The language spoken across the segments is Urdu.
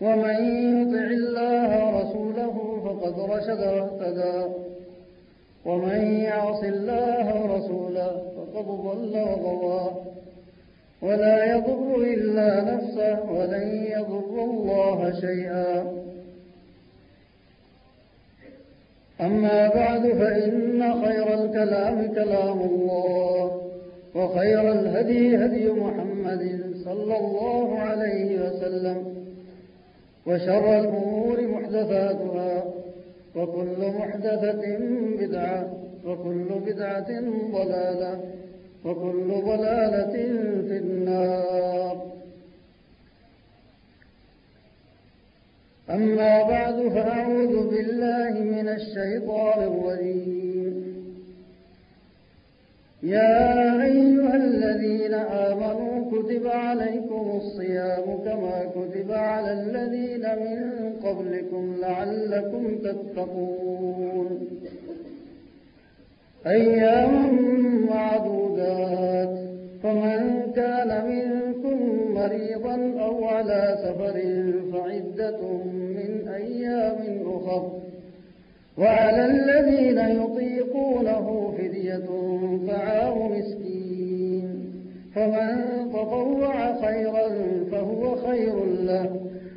ومن يطع الله رسوله فقد رشد واهتدى ومن يعص الله رسوله فقد ضل وغوى ولا يضر إلا نفسه ولن يضر الله شيئا. أما بعد فإن خير الكلام كلام الله وخير الهدي هدي محمد صلى الله عليه وسلم. وشر الأمور محدثاتها وكل محدثة بدعة وكل بدعة ضلالة وكل ضلالة في النار. أما بعد فأعوذ بالله من الشيطان الرجيم. يا أيها الذين قبلكم لعلكم تتقون. أياما معدودات فمن كان منكم مريضا أو على سفر فعدة من أيام أخر. وعلى الذين يطيقونه فدية طعام مسكين. فمن تطوع خيرا فهو خير له.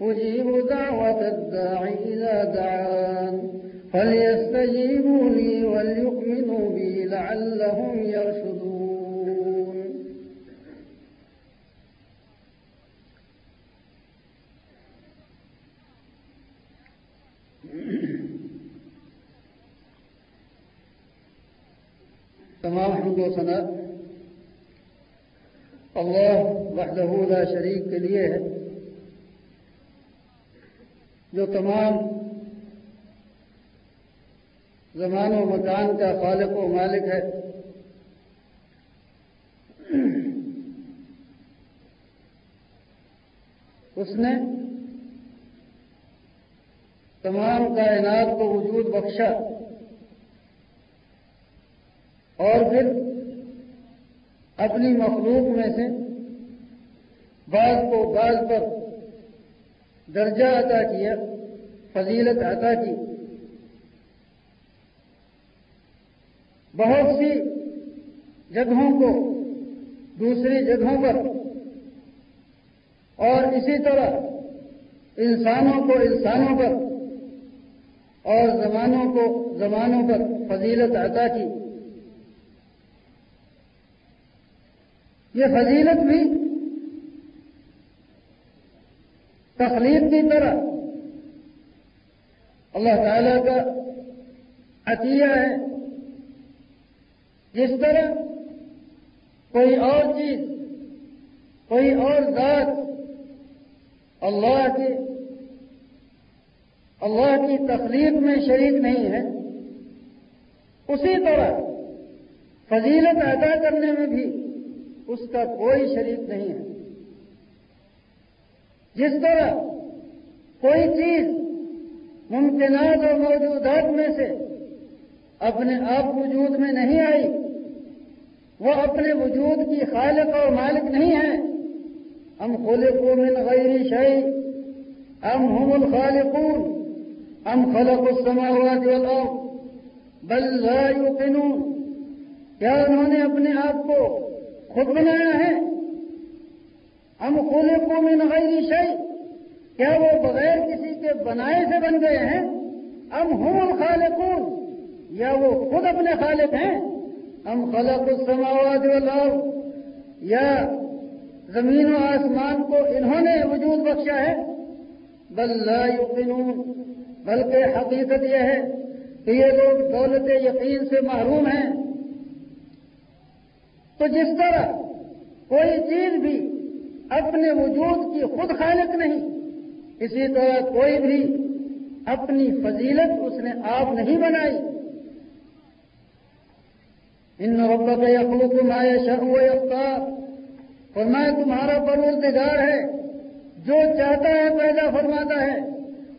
أجيب دعوة الداع إذا دعان. فليستجيبوا لي وليؤمنوا بي لعلهم يرشدون. تمام حمد وثناء الله وحده لا شريك ليه. جو تمام زمان و مکان کا خالق و مالک ہے۔ اس نے تمام کائنات کو وجود بخشا اور پھر اپنی مخلوق میں سے بعض کو بعض پر درجہ عطا کیا، فضیلت عطا کی۔ بہت سی جگہوں کو، دوسری جگہوں پر۔ اور اسی طرح انسانوں کو انسانوں پر، اور زمانوں کو زمانوں پر فضیلت عطا کی۔ یہ فضیلت بھی تخلیق کی طرح۔ اللہ تعالی کا عطیہ ہے۔ جس طرح کوئی اور چیز، کوئی اور ذات اللہ کے، اللہ کی تخلیق میں شریک نہیں ہے، اسی طرح فضیلت ادا کرنے میں بھی اس کا کوئی شریک نہیں ہے۔ جس طرح کوئی چیز ممکنات اور موجودات میں سے، اپنے آپ وجود میں نہیں آئی، وہ اپنے وجود کی خالق اور مالک نہیں ہے۔ ہم خلقوا من غیر شيء ام هم الخالقون ام خلقوا السماوات والارض، بل لا يوقنون کیا انہوں نے اپنے آپ کو خود بنایا ہے؟ ہم خلقوا من غیر شيء کیا وہ بغیر کسی کے بنائے سے بن گئے ہیں؟ ام هم الخالقون، یا وہ خود اپنے خالق ہیں؟ ہم خلق السماوات والارض، یا زمین و آسمان کو انہوں نے وجود بخشا ہے؟ بل لا یقینون بلکہ حقیقت یہ ہے کہ یہ لوگ دولت یقین سے محروم ہیں۔ تو جس طرح کوئی چیز بھی اپنے وجود کی خود خالق نہیں۔ اسی طرح کوئی بھی اپنی فضیلت اس نے آپ نہیں بنائی۔ ان ربک یخلق ما یشاء و یختار فرمایا، تمہارا پروردگار ہے، جو چاہتا ہے پیدا فرماتا ہے،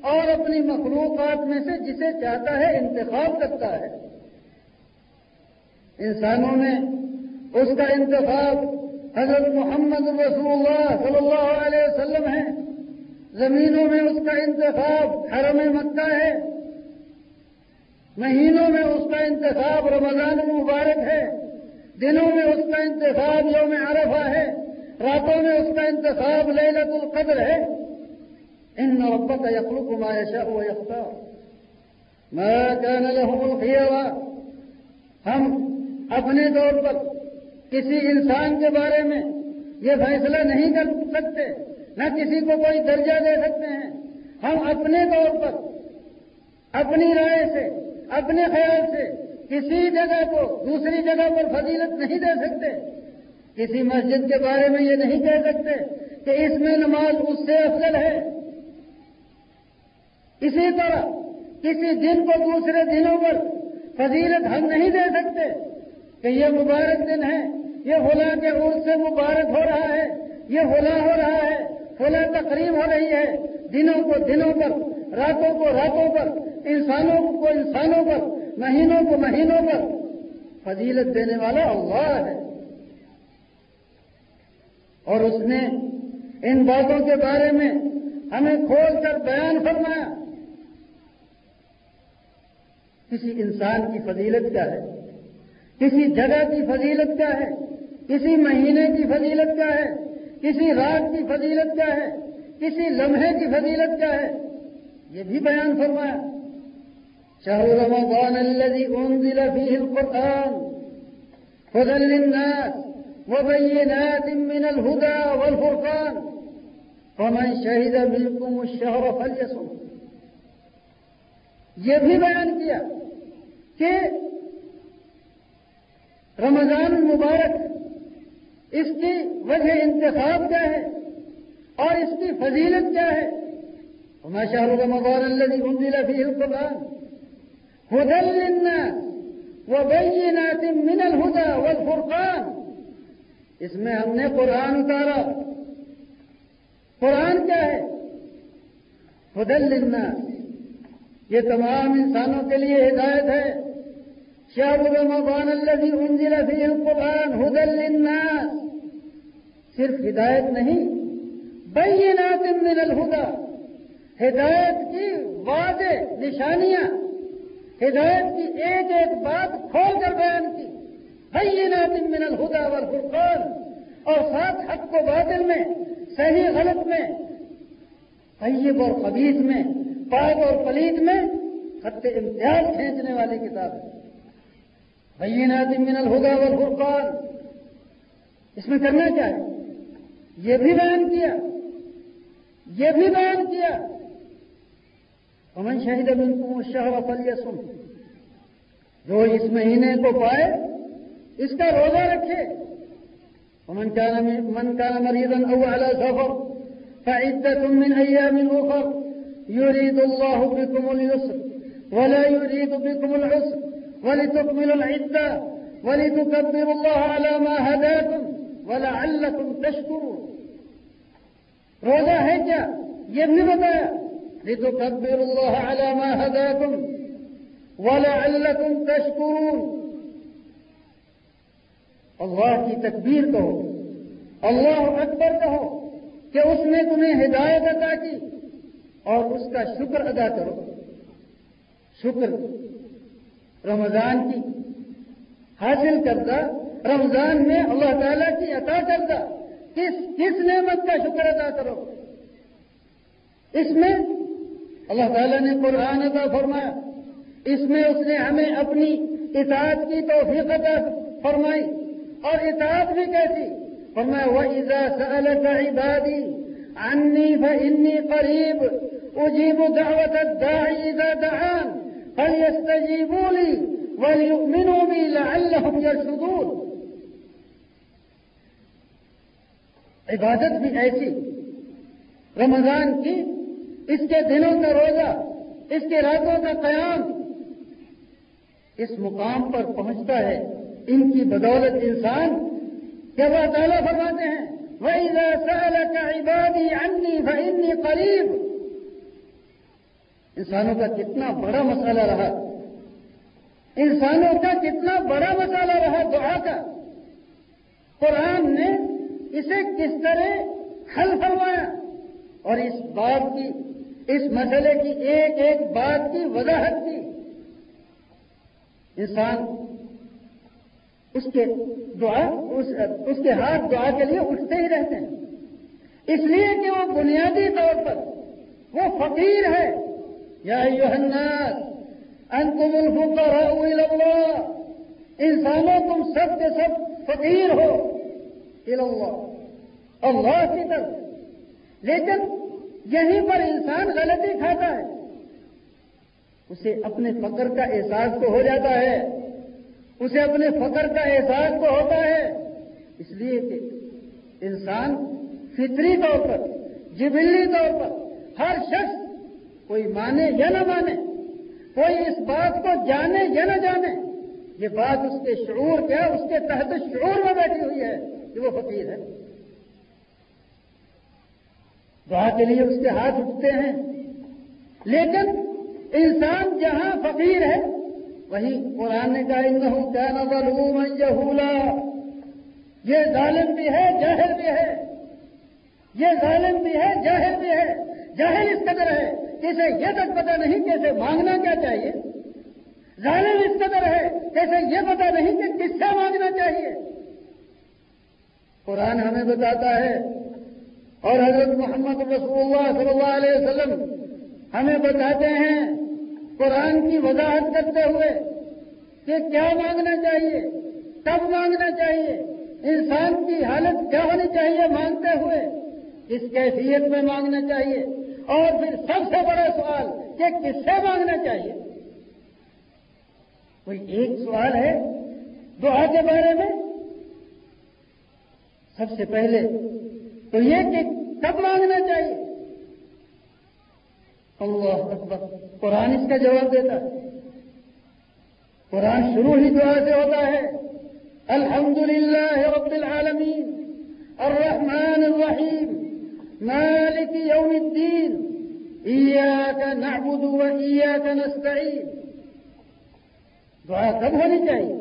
اور اپنی مخلوقات میں سے جسے چاہتا ہے انتخاب کرتا ہے۔ انسانوں میں اس کا انتخاب حضرت محمد رسول اللہ صلی اللہ علیہ وسلم ہے زمینوں میں اس کا انتخاب حرم مکہ ہے۔ مہینوں میں اس کا انتخاب رمضان مبارک ہے۔ دنوں میں اس کا انتخاب یوم عرفہ ہے۔ راتوں میں اس کا انتخاب لیلت القدر ہے۔ ان ربك يخلق ما يشاء ويختار ما كان لهم الخيار ہم اپنے طور پر کسی انسان کے بارے میں یہ فیصلہ نہیں کر سکتے، نہ کسی کو کوئی درجہ دے سکتے ہیں۔ ہم اپنے طور پر، اپنی رائے سے، اپنے خیال سے کسی جگہ کو دوسری جگہ پر فضیلت نہیں دے سکتے۔ کسی مسجد کے بارے میں یہ نہیں کہہ سکتے کہ اس میں نماز اس سے افضل ہے۔ اسی طرح کسی دن کو دوسرے دنوں پر فضیلت ہم نہیں دے سکتے کہ یہ مبارک دن ہے۔ یہ ہولا کے عرص سے مبارک ہو رہا ہے، یہ ہولا ہو رہا ہے ہولا تقریب ہو رہی ہے۔ دنوں کو دنوں پر، راتوں کو راتوں پر، انسانوں کو انسانوں پر، مہینوں کو مہینوں پر فضیلت دینے والا اللہ ہے۔ اور اس نے ان باتوں کے بارے میں ہمیں کھول کر بیان فرمایا۔ کسی انسان کی فضیلت کیا ہے؟ کسی جگہ کی فضیلت کیا ہے؟ کسی مہینے کی فضیلت کیا ہے؟ کسی رات کی فضیلت کیا ہے؟ کسی لمحے کی فضیلت کیا ہے؟ یہ بھی بیان فرمایا۔ شاہ رمضان الذي انزل فيه القرآن هدى للناس وبينات من الهدى والفرقان فمن شهد منكم الشهر فليصم۔ یہ بھی بیان کیا کہ رمضان المبارک اس کی وجہ انتخاب کیا ہے اور اس کی فضیلت کیا ہے؟ وما شهر رمضان الذي انزل فيه القرآن هدى للناس وبينات من الهدى والفرقان اس میں ہم نے قرآن اتارا۔ قرآن کیا ہے؟ خدل لکھنا یہ تمام انسانوں کے لیے ہدایت ہے۔ شاہ رمضان الذي انزل فيه القرآن هدى للناس صرف ہدایت نہیں، بینات من الہدا ہدایت کی واضح نشانیاں، ہدایت کی ایک ایک بات کھول کر بیان کی۔ بینات من الہدا والفرقان، اور ساتھ حق کو باطل میں، صحیح غلط میں، طیب اور خبیص میں، پاک اور پلیت میں خط امتیاز کھینچنے والی کتاب ہے۔ بینات من الہدا والفرقان، اس میں کرنا کیا ہے؟ یہ بھی بیان کیا۔ یہ بھی بیان کیا۔ امن شہید منکم الشہر فلیسن جو اس مہینے کو پائے، اس کا روزہ رکھے۔ ومن كان من كان مريضا أو على سفر فعدة من أيام أخر يريد الله بكم اليسر ولا يريد بكم العسر ولتكملوا العدة ولتكبروا الله على ما هداكم ولعلكم تشكرون۔ روزہ ہے کیا؟ یہ بھی بتایا۔ لتكبروا الله على ما هداكم۔ ولعلكم تشكرون۔ اللہ کی تکبیر کہو۔ اللہ اکبر کہو کہ اس نے تمہیں ہدایت ادا کی اور اس کا شکر ادا کرو۔ شکر رمضان کی حاصل کردہ رمضان میں اللہ تعالیٰ کی عطا کردہ۔ کس کس نعمت کا شکر ادا کرو؟ اس میں اللہ تعالیٰ نے قرآن عطا فرمایا۔ اس میں اس نے ہمیں اپنی اطاعت کی توفیق عطا فرمائی۔ اور اطاعت بھی کیسی؟ فرمایا وہ عزا سلط عبادی انی فنی قریب اجیب دعوت الداعی اذا دعان فلیستجیبوا لی ولیؤمنوا بی لعلهم یرشدون عبادت بھی ایسی جی۔ رمضان کی اس کے دنوں کا روزہ، اس کے راتوں کا قیام اس مقام پر پہنچتا ہے۔ ان کی بدولت انسان کہ وہ تعالیٰ فرماتے ہیں، وَإِذَا سَأَلَكَ عِبَادِي عَنِّي فَإِنِّي قَرِيب۔ انسانوں کا کتنا بڑا مسئلہ رہا۔ انسانوں کا کتنا بڑا مسئلہ رہا دعا کا۔ قرآن نے اسے کس طرح حل فرمایا؟ اور اس بات کی اس مسئلے کی ایک ایک بات کی وضاحت کی۔ انسان اس کے دعا اس, اس کے ہاتھ دعا کے لیے اٹھتے ہی رہتے ہیں۔ اس لیے کہ وہ بنیادی طور پر وہ فقیر ہے۔ یا الناس انتم الفقراء الى اللہ۔ انسانوں تم سب کے سب فقیر ہو۔ اللہ اللہ کی طرف. لیکن یہیں پر انسان غلطی کھاتا ہے۔ اسے اپنے فقر کا احساس تو ہو جاتا ہے۔ اسے اپنے فقر کا احساس تو ہوتا ہے۔ اس لیے کہ انسان فطری طور پر، جبلی طور پر ہر شخص کوئی مانے یا نہ مانے، کوئی اس بات کو جانے یا نہ جانے، یہ بات اس کے شعور کیا، اس کے تحت شعور میں بیٹھی ہوئی ہے۔ کہ وہ فقیر ہے۔ دعا کے لیے اس کے ہاتھ اٹھتے ہیں۔ لیکن انسان جہاں فقیر ہے، وہیں قرآن نے کہا ان کیا نظر یہ ظالم بھی ہے، جاہل بھی ہے۔ یہ ظالم بھی ہے، جاہل بھی ہے۔ جاہل اس قدر ہے کیسے یہ تک پتا نہیں کیسے مانگنا کیا چاہیے۔ ظالم اس قدر ہے کیسے یہ پتا نہیں کہ کس سے مانگنا چاہیے۔ قرآن ہمیں بتاتا ہے اور حضرت محمد رسول اللہ صلی اللہ علیہ وسلم ہمیں بتاتے ہیں قرآن کی وضاحت کرتے ہوئے کہ کیا مانگنا چاہیے، کب مانگنا چاہیے، انسان کی حالت کیا ہونی چاہیے مانگتے ہوئے کس کیفیت میں مانگنا چاہیے۔ اور پھر سب سے بڑا سوال کہ کس سے مانگنا چاہیے؟ کوئی ایک سوال ہے دعا کے بارے میں؟ سب سے پہلے تو یہ کہ کب مانگنا چاہیے؟ اللہ اکبر۔ قرآن اس کا جواب دیتا ہے۔ قرآن شروع ہی دعا سے ہوتا ہے۔ الحمد للہ رب العالمین۔ الرحمن الرحیم۔ مالک یوم الدین۔ ایاک نعبد و ایاک نستعین۔ دعا کب ہونی چاہیے؟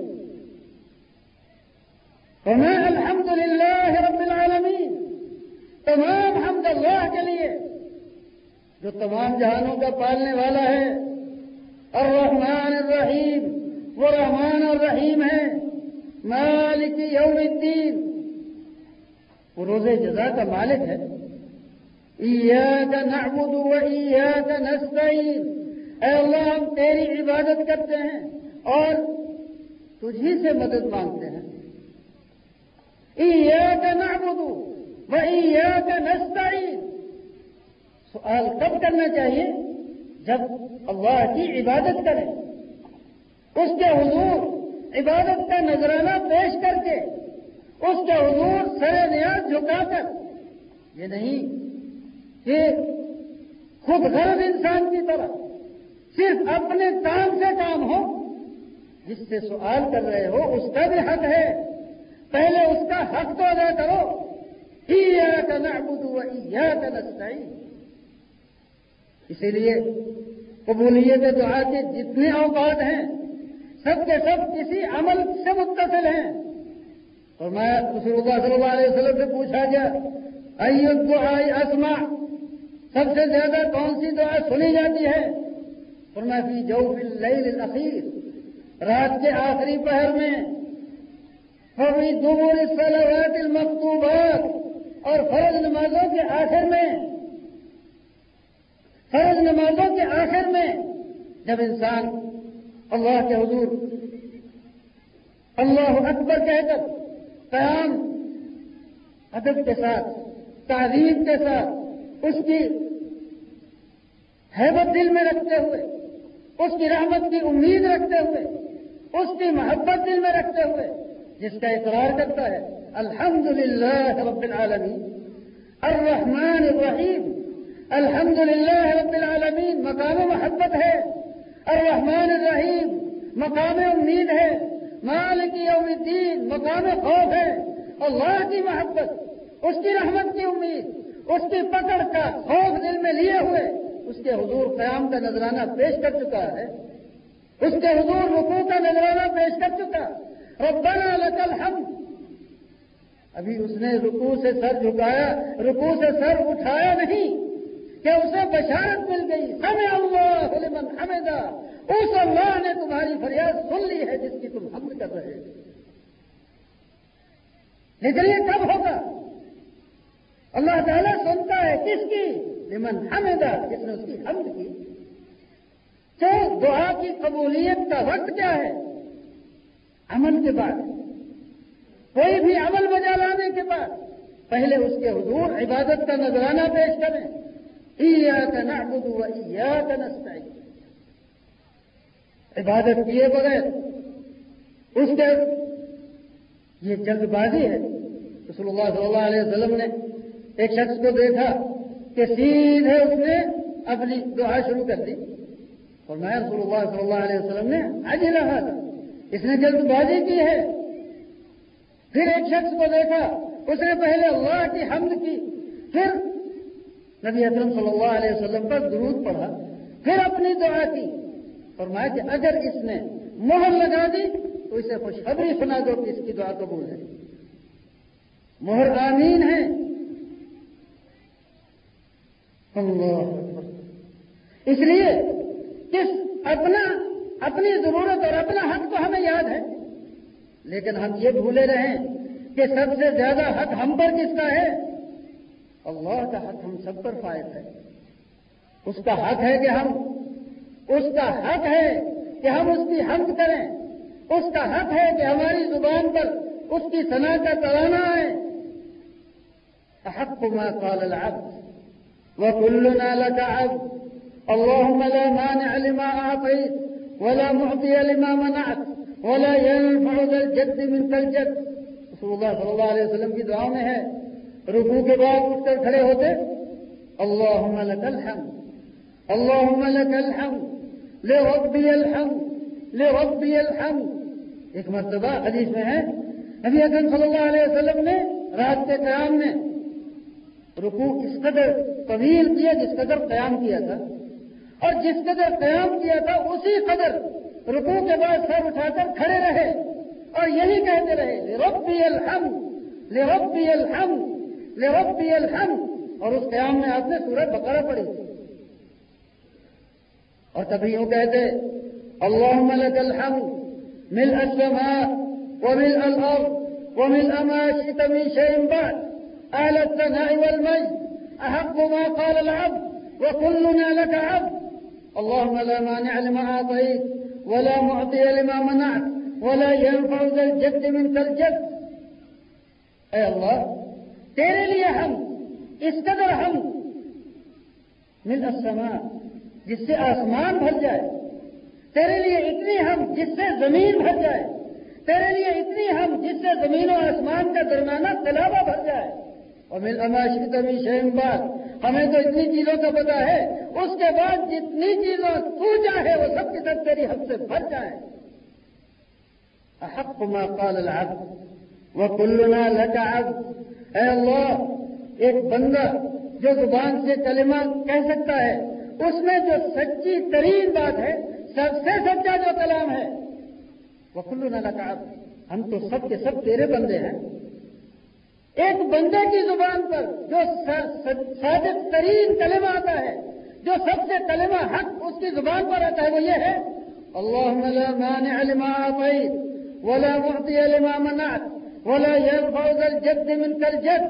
فما الحمد للہ رب العالمین، تمام حمد اللہ کے لیے، جو تمام جہانوں کا پالنے والا ہے، الرحمن الرحیم، وہ رحمان الرحیم ہے، مالک یوم الدین، وہ روز جزا کا مالک ہے۔ ایاک نعبد و ایاک نستعین۔ اے اللہ، ہم تیری عبادت کرتے ہیں اور تجھی سے مدد مانگتے ہیں۔ نعبد وإياك نستعين. سوال کب کرنا چاہیے جب اللہ کی عبادت کرے، اس کے حضور عبادت کا نذرانہ پیش کر کے اس اس کے حضور سر نیاز جھکا کر۔ یہ نہیں کہ خود غرض انسان کی طرح صرف اپنے کام سے کام ہو، جس سے سوال کر رہے ہو، اس کا بھی حق ہے۔ پہلے اس کا حق تو ادا کرو۔ کا نہ نستعین۔ اسی لیے قبولیت دعا کے جتنے اوقات ہیں، سب کے سب کسی عمل سے متصل ہیں۔ اور میں رسول اللہ صلی اللہ علیہ وسلم سے پوچھا گیا ایت دعائی اسما سب سے زیادہ کون سی دعا سنی جاتی ہے؟ اور میں فی جو الاخیر۔ رات کے آخری پہر میں کبھی دور صلوات المکتوبات اور فرض نمازوں کے آخر میں، فرض نمازوں کے آخر میں جب انسان اللہ کے حضور، اللہ اکبر کہہ کر قیام، ادب کے ساتھ تعلیم کے ساتھ، اس کی حیبت دل میں رکھتے ہوئے، اس کی رحمت کی امید رکھتے ہوئے، اس کی محبت دل میں رکھتے ہوئے جس کا اقرار کرتا ہے الحمد للہ رب العالمین، الرحمن الرحیم الحمد للہ رب العالمین، مقام محبت ہے، الرحمن الرحیم، مقام امید ہے، مالک یوم الدین، مقام خوف ہے، اللہ کی محبت، اس کی رحمت کی امید، اس کی پکڑ کا خوف دل میں لیے ہوئے، اس کے حضور قیام کا نذرانہ پیش کر چکا ہے، اس کے حضور رکو کا نذرانہ پیش کر چکا ہے ربنا لك الحمد۔ ابھی اس نے رکو سے سر جھکایا رکو سے سر اٹھایا نہیں، کہ اسے بشارت مل گئی۔ سمے اللہ لمن حمدہ، اس اللہ نے تمہاری فریاد سن لی ہے جس کی تم حمد کر رہے لیکن یہ کب ہوگا؟ اللہ تعالیٰ سنتا ہے کس کی؟ لمن حمدہ، جس نے اس کی حمد کی۔ تو دعا کی قبولیت کا وقت کیا ہے؟ عمل کے بعد، کوئی بھی عمل بجا لانے کے بعد، پہلے اس کے حضور عبادت کا نذرانہ پیش کریں۔ کا نعبد و کا نستعین عبادت کیے بغیر، اس کے یہ جلد بازی ہے۔ رسول اللہ صلی اللہ علیہ وسلم نے ایک شخص کو دیکھا کہ سیدھے اس نے اپنی دعا شروع کر دی۔ اور میں رسول اللہ صلی اللہ علیہ وسلم نے آج ہی رہا تھا اس نے جلد بازی کی ہے۔ پھر ایک شخص کو دیکھا، اس نے پہلے اللہ کی حمد کی، پھر نبی اکرم صلی اللہ علیہ وسلم پر درود پڑھا، پھر اپنی دعا کی۔ اور میں کہ اگر اس نے مہر لگا دی، تو اسے خوشخبری سنا دو کہ اس کی دعا قبول ہے۔ مہر آمین ہے۔ اللہ اس لیے کس اپنا اپنی ضرورت اور اپنا حق تو ہمیں یاد ہے۔ لیکن ہم یہ بھولے رہے کہ سب سے زیادہ حق ہم پر کس کا ہے؟ اللہ کا حق ہم سب پر فائد ہے۔ اس کا حق ہے کہ ہم، اس کا حق ہے کہ ہم اس کی حمد کریں۔ اس کا حق ہے کہ ہماری زبان پر اس کی صنع کا ترانہ ہے حق ما قال العبد وكلنا لك عبد۔ اللهم لا مانع لما أعطيت ولا معطي لما منعت، ولا ينفع ذا الجد منك الجد۔ رسول اللہ صلی اللہ علیہ وسلم کی دعا میں ہے رکو کے بعد اٹھ کر کھڑے ہوتے اللهم لك الحمد اللهم لك الحمد لربي الحمد لربي الحمد۔ ایک مرتبہ حدیث میں ہے، نبی اکرم صلی اللہ علیہ وسلم نے رات کے قیام میں رکو اس قدر طویل کیا، جس قدر قیام کیا تھا۔ اور جس قدر قیام کیا تھا، اسی قدر رکو کے بعد سر اٹھا کر کھڑے رہے۔ اور یہی کہتے رہے ربی الحمد، لربی الحمد لربی الحمد۔ اور اس قیام میں آپ نے سورج بقرہ پڑی اور تبھی یوں کہتے اللہ ملک الحمد، مل السماء ومل الارض ومل ما شئت من شيء بعد أهل الثناء والمجد أحق ما قال العبد وكلنا لك عبد۔ اللهم لا مانع لما أعطيت ولا معطي لما منعت ولا ينفع ذا الجد منك الجد. اے اللہ تیرے لیے ہم اس قدر ہم من السماء جس سے آسمان بھر جائے تیرے لیے اتنی ہم جس سے زمین بھر جائے تیرے لیے اتنی ہم جس سے زمین و آسمان کا درمیانہ تلابہ بھر جائے اور مل اماشی تمی شہم بات ہمیں تو اتنی چیزوں کا پتا ہے، اس کے بعد جتنی چیزوں تو چاہے وہ سب کی سب تیری حق سے بھر جائیں۔ احق ما قال العبد وكلنا لك عبد۔ اے اللہ، ایک بندہ جو زبان سے کلمہ کہہ سکتا ہے، اس میں جو سچی ترین بات ہے، سب سے سچا جو کلام ہے وہ کلو نہ ہم تو سب کے سب تیرے بندے ہیں۔ ایک بندے کی زبان پر جو صادق ترین کلمہ آتا ہے، جو سب سے کلمہ حق اس کی زبان پر آتا ہے، وہ یہ ہے اللہ مانع لما اعطيت ولا معطي لما منعت ولا ينفع ذا الجد منك الجد.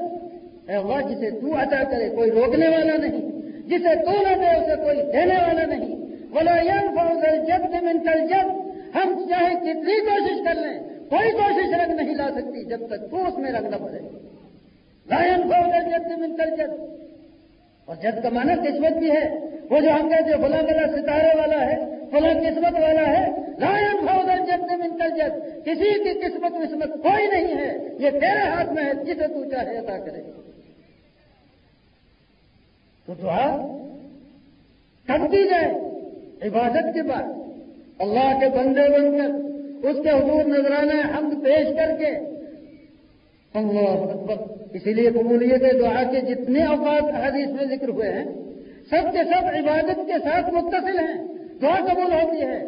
اے اللہ، جسے تو عطا کرے، کوئی روکنے والا نہیں، جسے تو نہ دے، اسے کوئی دینے والا نہیں بولا ينفع ذا الجد منك الجد۔ ہم چاہے کتنی کوشش کر لیں، کوئی کوشش رنگ نہیں لا سکتی جب تک تو اس میں رنگ نہ پڑے لائن فوڈر جد من کر جد اور جد کا مانا قسمت بھی ہے۔ وہ جو ہم کہتے فلاں بلا ستارے والا ہے، فلاں قسمت والا ہے، لائن فوڈر جد من کر جد کسی کی قسمت قسمت کوئی نہیں ہے۔ یہ تیرے ہاتھ میں ہے، جسے تو چاہے عطا کرے۔ تو دعا کب کی جائے، عبادت کے بعد۔ اللہ کے بندے بن کر اس کے حضور نظرانہ حمد پیش کر کے۔ اللہ اکبر۔ اسی لیے قبولیت دعا کے جتنے اوقات حدیث میں ذکر ہوئے ہیں، سب کے سب عبادت کے ساتھ متصل ہیں، دعا قبول ہوتی ہے۔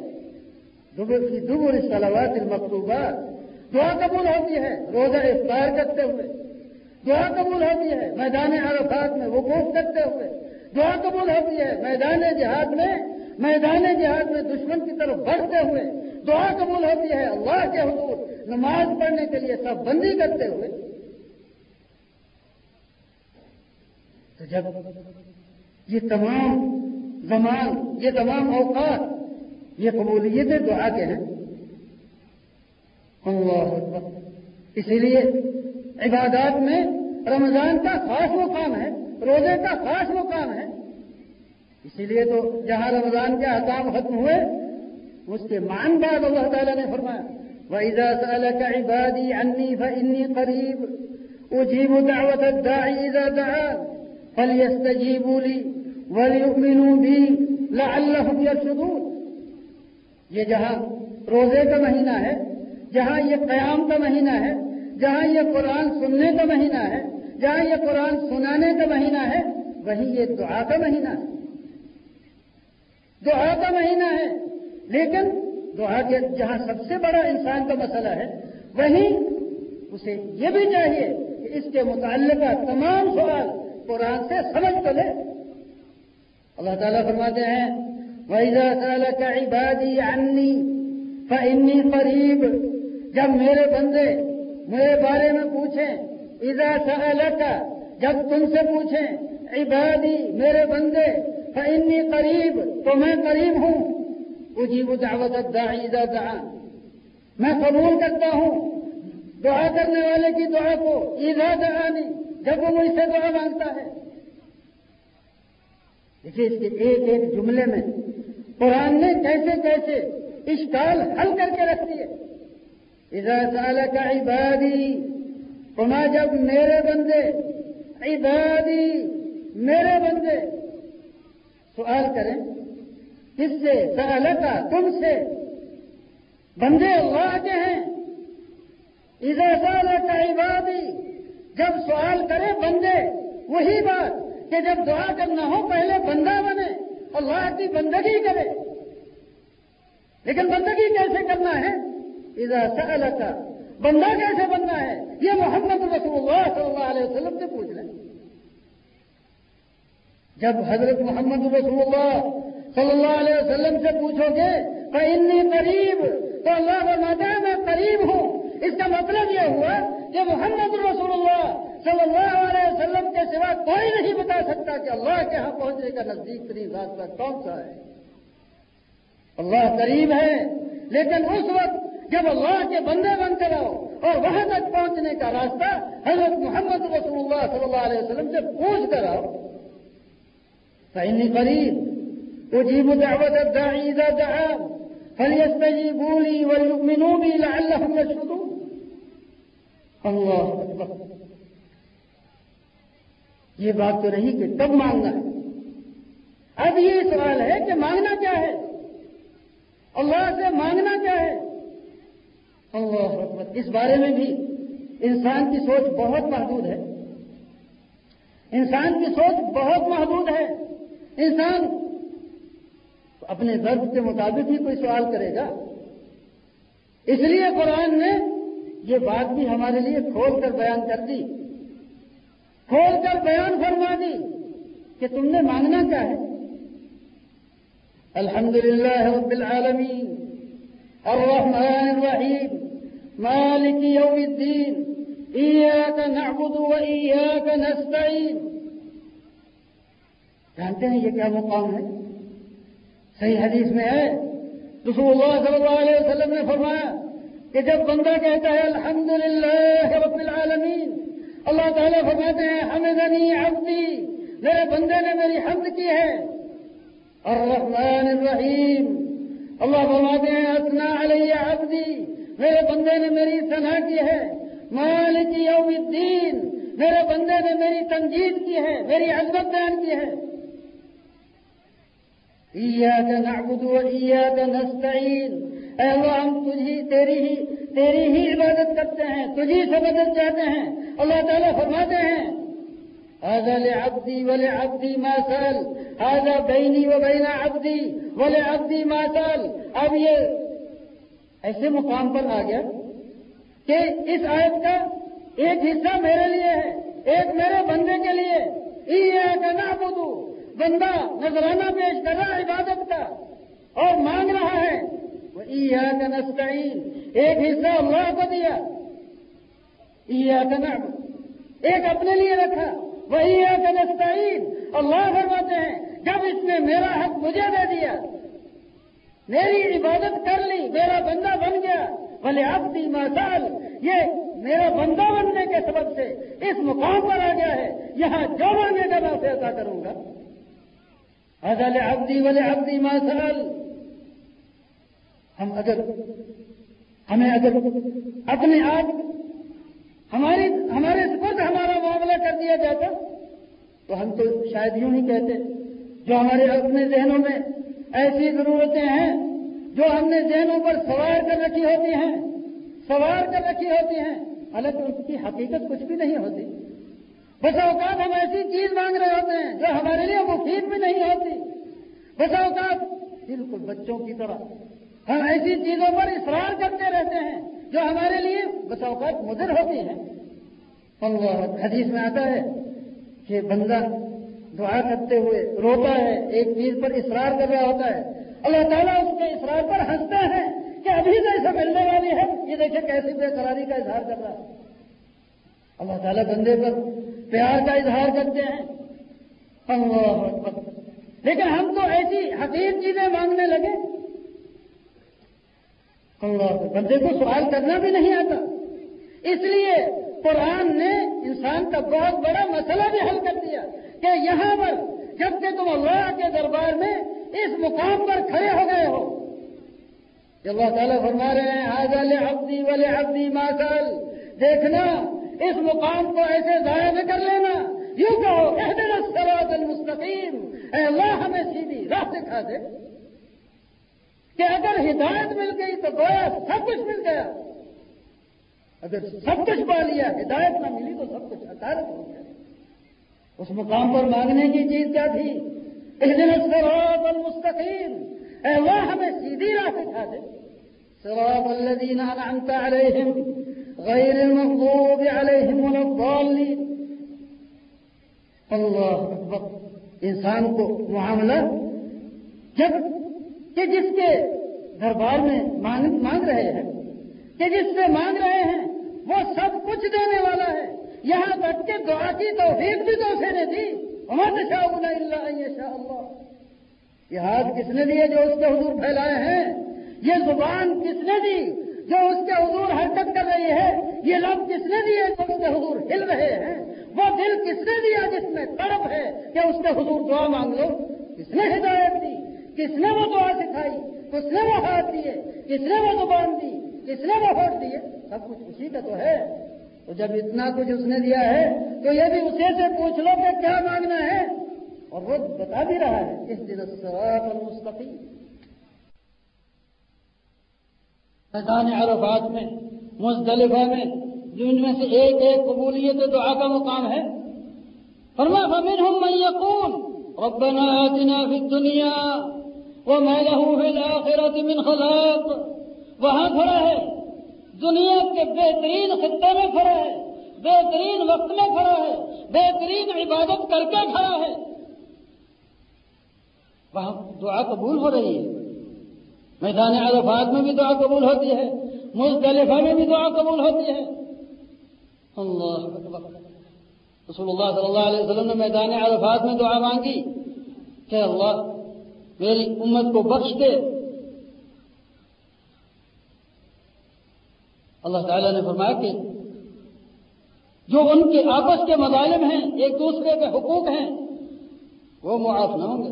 دبر سلوات المکتوبات، دعا قبول ہوتی ہے، روزہ افطار کرتے ہوئے۔ دعا قبول ہوتی ہے، میدان عرفات میں وقوف کرتے ہوئے۔ دعا قبول ہوتی ہے، میدان جہاد میں، میدان جہاد میں دشمن کی طرف بڑھتے ہوئے۔ دعا قبول ہوتی ہے، اللہ کے حضور نماز پڑھنے کے لیے سب بندی کرتے ہوئے۔ تو جب یہ تمام زمان، یہ تمام اوقات، یہ قبولیت دعا کے ہیں۔ اللہ اکبر۔ اسی لیے عبادات میں رمضان کا خاص مقام ہے، روزے کا خاص مقام ہے۔ اسی لیے تو جہاں رمضان کے احکام ختم ہوئے، اس کے مان بعد اللہ تعالیٰ نے فرمایا، وَإِذَا سَأَلَكَ عِبَادِي عَنِّي فَإِنِّي قَرِيبٌ أُجِيبُ دَعْوَةَ الدَّاعِ إِذَا دَعَانِ۔ فَلْيَسْتَجِيبُوا لِي وَلْيُؤْمِنُوا بِي لَعَلَّهُمْ يَرْشُدُونَ؟ یہ جہاں روزے کا مہینہ ہے، جہاں یہ قیام کا مہینہ ہے، جہاں یہ قرآن سننے کا مہینہ ہے، جہاں یہ قرآن سنانے کا مہینہ ہے وہیں یہ دعا کا مہینہ ہے۔ دعا کا مہینہ ہے، لیکن دعا کے جہاں سب سے بڑا انسان کا مسئلہ ہے وہیں اسے یہ بھی چاہیے کہ اس کے متعلقہ تمام سوال قرآن سے سمجھ تو لے۔ اللہ تعالیٰ فرماتے ہیں، وَإِذَا کا عِبَادِي عَنِّي فَإِنِّي قَرِيب۔ جب میرے بندے میرے بارے میں پوچھیں اذا سألك جب تم سے پوچھیں عبادی میرے بندے فإني قریب تو میں قریب ہوں۔ اجیب دعوت الداعی اذا دعا میں قبول کرتا ہوں۔ دعا کرنے والے کی دعا کو اذا دعانی جب وہ مجھ سے دعا مانگتا ہے۔ دیکھیے اس کے ایک ایک جملے میں قرآن نے کیسے کیسے اشکال حل کر کے رکھ دیے۔ اذا سالک عبادی تمہیں جب میرے بندے، عبادی، میرے بندے۔ سوال کریں، کس سے؟ سالکا تم سے۔ بندے اللہ کے ہیں۔ اذا سالک عبادی جب سوال کرے بندے، وہی بات کہ جب دعا کرنا ہو، پہلے بندہ بنے اللہ کی بندگی کرے۔ لیکن بندگی کیسے کرنا ہے؟ کا بندہ کیسے بننا ہے؟ یہ محمد رسول اللہ صلی اللہ علیہ وسلم سے پوچھ لیں جب حضرت محمد رسول اللہ صلی اللہ علیہ وسلم سے پوچھو گے کہ انی قریب تو اللہ و میں قریب ہوں۔ اس کا مطلب یہ ہوا کہ محمد رسول اللہ صلی اللہ علیہ وسلم کے سوا کوئی نہیں بتا سکتا کہ اللہ کے ہاں پہنچنے کا نزدیک ترین راستہ کون سا ہے۔ اللہ قریب ہے، لیکن اس وقت جب اللہ کے بندے بن کر آؤ اور وہاں تک پہنچنے کا راستہ حضرت محمد رسول اللہ صلی اللہ علیہ وسلم سے پوچھ کر آؤ۔ فإني قریب اجیب دعوت الداعی اذا دعا فلیستجی بولی ولو اللہ. اللہ یہ بات تو نہیں کہ کب مانگنا. ہے اب یہ سوال ہے کہ مانگنا کیا ہے؟ اللہ سے مانگنا کیا ہے؟ اللہ اس بارے میں بھی انسان کی سوچ بہت محدود ہے. انسان کی سوچ بہت محدود ہے. انسان اپنے درد کے مطابق ہی کوئی سوال کرے گا. اس لیے قرآن نے یہ بات بھی ہمارے لیے کھول کر بیان کر دی۔ کھول کر بیان فرما دی کہ تم نے مانگنا کیا ہے۔ الحمد للہ رب العالمین۔ الرحمن الرحیم۔ مالک یوم الدین۔ ایاک نعبد و ایاک نستعین۔ جانتے ہیں یہ کیا مقام ہے؟ صحیح حدیث میں ہے۔ رسول اللہ صلی اللہ علیہ وسلم نے فرمایا کہ جب بندہ کہتا ہے الحمد للہ رب العالمین، اللہ تعالیٰ فرماتے ہیں، حمدنی عبدی، میرے بندے نے میری حمد کی ہے۔ الرحمن الرحیم، اللہ فرماتے ہیں اتنا علیہ عبدی، میرے بندے نے میری صنع کی ہے۔ مالک یوم الدین، میرے بندے نے میری تنجید کی ہے، میری عزت بیان کی ہے۔ نعبد نستعین اے اللہ، ہم تجھی تیری ہی تیری ہی عبادت کرتے ہیں تجھی سے مدد چاہتے ہیں۔ اللہ تعالیٰ فرماتے ہیں هذا لعبدي ولعبدي ما سال هذا بيني وبين عبدي ولعبدي ما سال اب یہ ایسے مقام پر آ گیا کہ اس آیت کا ایک حصہ میرے لیے ہے، ایک میرے بندے کے لیے۔ یہ بدو بندہ نذرانہ پیش کر رہا عبادت کا اور مانگ رہا ہے۔ وہ کا ایک حصہ اللہ کو دیا. کا ایک اپنے لیے رکھا. وہی کا اللہ فرماتے ہیں، جب اس نے میرا حق مجھے دے دیا، میری عبادت کر لی، میرا بندہ بن گیا بھلے اب دی مسال یہ میرا بندہ بننے کے سبب سے اس مقام پر آ گیا ہے، یہاں جو مانگے گا میں اسے عطا کروں گا۔ ادل ابدی والے ابدی ماسال ہم اگر ہمیں اگر اپنے آپ ہماری، ہمارے سپرد ہمارا معاملہ کر دیا جاتا، تو ہم تو شاید یوں ہی کہتے، جو ہمارے اپنے ذہنوں میں ایسی ضرورتیں ہیں، جو ہم نے ذہنوں پر سوار کر رکھی ہوتی ہیں، سوار کر رکھی ہوتی ہیں، حالانکہ اس کی حقیقت کچھ بھی نہیں ہوتی۔ بس اوقات ہم ایسی چیز مانگ رہے ہوتے ہیں، جو ہمارے لیے مفید بھی نہیں ہوتی۔ بس اوقات بالکل بچوں کی طرح ہم ایسی چیزوں پر اصرار کرتے رہتے ہیں جو ہمارے لیے بس اوقات مضر ہوتی ہیں حدیث میں آتا ہے کہ بندہ دعا کرتے ہوئے روتا ہے، ایک چیز پر اصرار کر رہا ہوتا ہے۔ اللہ تعالیٰ اس کے اصرار پر ہنستا ہے کہ ابھی تو ایسا ملنے والی ہے۔ یہ دیکھیں کیسی بے قراری کا اظہار کر رہا ہے۔ اللہ تعالیٰ بندے پر پیار کا اظہار کرتے ہیں۔ اللہ لیکن ہم تو ایسی حقیق چیزیں مانگنے لگے اللہ بندے کو سوال کرنا بھی نہیں آتا۔ اس لیے قرآن نے انسان کا بہت بڑا مسئلہ بھی حل کر دیا کہ یہاں پر جبکہ تم اللہ کے دربار میں اس مقام پر کھڑے ہو گئے ہو۔ جب اللہ تعالیٰ فرما رہے ہیں آزل ابدی والے ابدی ماسل دیکھنا، اس مقام کو ایسے ضائع نہ کر لینا۔ یوں کہو اہدنا الصراط المستقیم۔ اے اللہ، ہمیں سیدھی راہ دکھا دے۔ کہ اگر ہدایت مل گئی تو گویا سب کچھ مل گیا۔ اگر سب کچھ پا لیا، ہدایت نہ ملی تو سب کچھ اکارت ہو گیا۔ اس مقام پر مانگنے کی چیز کیا تھی؟ اہدنا الصراط المستقیم اے اللہ، ہمیں سیدھی راہ دکھا دے۔ صراط الذين انعمت عليهم، غير المغضوب عليهم ولا الضالين۔ اللہ اکبر۔ انسان کو معاملہ جب کہ جس کے دربار میں مانگ رہے ہیں، کہ جس سے مانگ رہے ہیں، وہ سب کچھ دینے والا ہے۔ یہاں تک کہ دعا کی توفیق بھی تو اسے نے دی۔ ہمارے شاہ اللہ شاء اللہ یہ ہاتھ کس نے دیے جو اس کے حضور پھیلائے ہیں؟ یہ زبان کس نے دی جو اس کے حضور حرکت کر رہی ہے؟ یہ لفظ کس نے دیے جو اس کے حضور ہل رہے ہیں؟ وہ دل کس نے دیا جس میں تڑپ ہے کہ اس کے حضور دعا مانگ لو؟ کس نے ہدایت دی۔ کس نے وہ دعا سکھائی کس نے وہ ہاتھ دیے کس نے وہ زبان دی کس نے وہ ہوٹ دیے، سب کچھ اسی کا تو ہے۔ تو جب اتنا کچھ اس نے دیا ہے، تو یہ بھی اسے سے پوچھ لو کہ کیا مانگنا ہے۔ اور وہ بتا بھی رہا ہے اس دن سواب اور میدان عرفات میں، مزدلفہ میں، جن میں سے ایک ایک قبولیت دعا کا مقام ہے۔ فرما، فمنهم من يقول، ربنا آتنا في الدنيا وما له في الآخرة من خلاق. وہاں کھڑا ہے، دنیا کے بہترین خطے میں کھڑا ہے، بہترین وقت میں کھڑا ہے، بہترین عبادت کر کے کھڑا ہے۔ وہاں دعا قبول ہو رہی ہے۔ میدان عرفات میں بھی دعا قبول ہوتی ہے، مزدلفہ میں بھی دعا قبول ہوتی ہے۔ اللہ رسول اللہ صلی اللہ علیہ وسلم نے میدان عرفات میں دعا مانگی کہ اللہ میری امت کو بخش دے اللہ تعالیٰ نے فرمایا کہ جو ان کے آپس کے مظالم ہیں، ایک دوسرے کے حقوق ہیں، وہ معاف نہ ہوں گے۔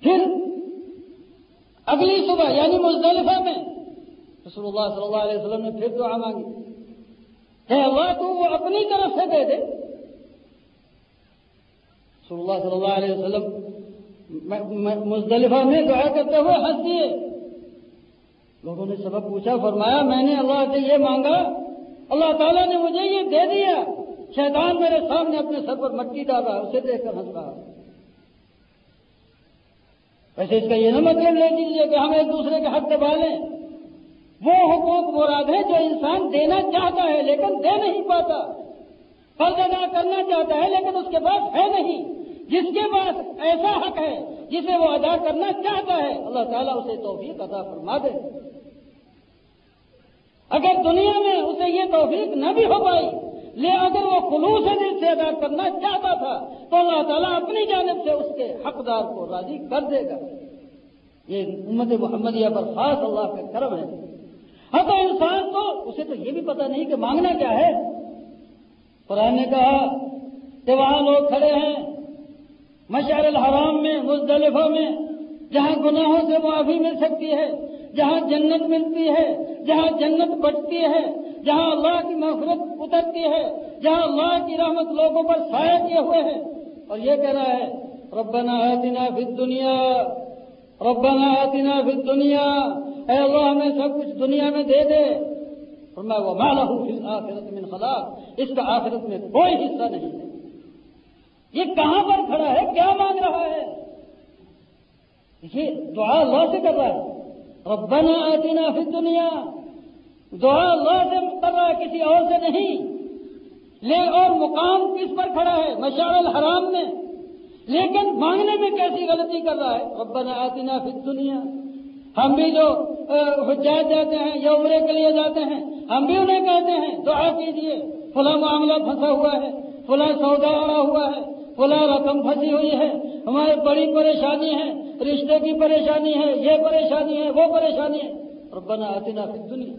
پھر اگلی صبح یعنی مزدلفہ میں رسول اللہ صلی اللہ علیہ وسلم نے پھر دعا مانگی۔ ہے اللہ، تو وہ اپنی طرف سے دے دے۔ رسول اللہ صلی اللہ علیہ وسلم مزدلفہ میں دعا کرتے ہوئے ہنس دیے لوگوں نے سبق پوچھا، فرمایا، میں نے اللہ سے یہ مانگا، اللہ تعالیٰ نے مجھے یہ دے دیا۔ شیطان میرے سامنے اپنے سر پر مٹی ڈالا، اسے دیکھ کر ہنس رہا۔ ویسے اس کا یہ نہ مطلب لے لیجیے کہ ہم ایک دوسرے کے حق دبا لیں۔ وہ حقوق مراد ہے جو انسان دینا چاہتا ہے، لیکن دے نہیں پاتا۔ فرض ادا کرنا چاہتا ہے، لیکن اس کے پاس ہے نہیں۔ جس کے پاس ایسا حق ہے جسے وہ ادا کرنا چاہتا ہے، اللہ تعالیٰ اسے توفیق ادا فرما دے۔ اگر دنیا میں اسے یہ توفیق نہ بھی ہو پائی، لے اگر وہ خلوص دل سے ادا کرنا چاہتا تھا، تو اللہ تعالیٰ اپنی جانب سے اس کے حقدار کو راضی کر دے گا۔ یہ امت محمدیہ پر خاص اللہ کا کرم ہے۔ ہاں تو انسان تو اسے تو یہ بھی پتا نہیں کہ مانگنا کیا ہے۔ قرآن نے کہا کہ وہاں لوگ کھڑے ہیں مشعر الحرام میں، مزدلفہ میں، جہاں گناہوں سے معافی مل سکتی ہے، جہاں جنت ملتی ہے، جہاں جنت بٹتی ہے، جہاں اللہ کی مغفرت اترتی ہے، جہاں اللہ کی رحمت لوگوں پر سایہ کیے ہوئے ہیں۔ اور یہ کہہ رہا ہے، ربنا آتنا فی الدنیا، ربنا آتنا فی الدنیا۔ اے اللہ ہمیں سب کچھ دنیا میں دے دے۔ اور میں وہ مالا ہوں آخرت میں خلاق۔ اس کا آخرت میں کوئی حصہ نہیں ہے۔ یہ کہاں پر کھڑا ہے؟ کیا مانگ رہا ہے؟ یہ دعا اللہ سے کر رہا ہے۔ ربنا آتنا فی دنیا دعا اللہ سے کر رہا ہے، کسی اور سے نہیں۔ لے، اور مقام کس پر کھڑا ہے؟ مشاعر الحرام میں۔ لیکن مانگنے میں کیسی غلطی کر رہا ہے؟ ربنا آتنا فی دنیا ہم بھی جو حجاج جاتے ہیں، یا عمرے کے لیے جاتے ہیں ہم بھی انہیں کہتے ہیں، دعا کیجیے فلاں معاملہ پھنسا ہوا ہے، فلاں سودا اڑا ہوا ہے، فلاں رقم پھنسی ہوئی ہے، ہمارے بڑی پریشانی ہے، رشتے کی پریشانی ہے، یہ پریشانی ہے، وہ پریشانی ہے۔ ربنا آتنا فی دنیا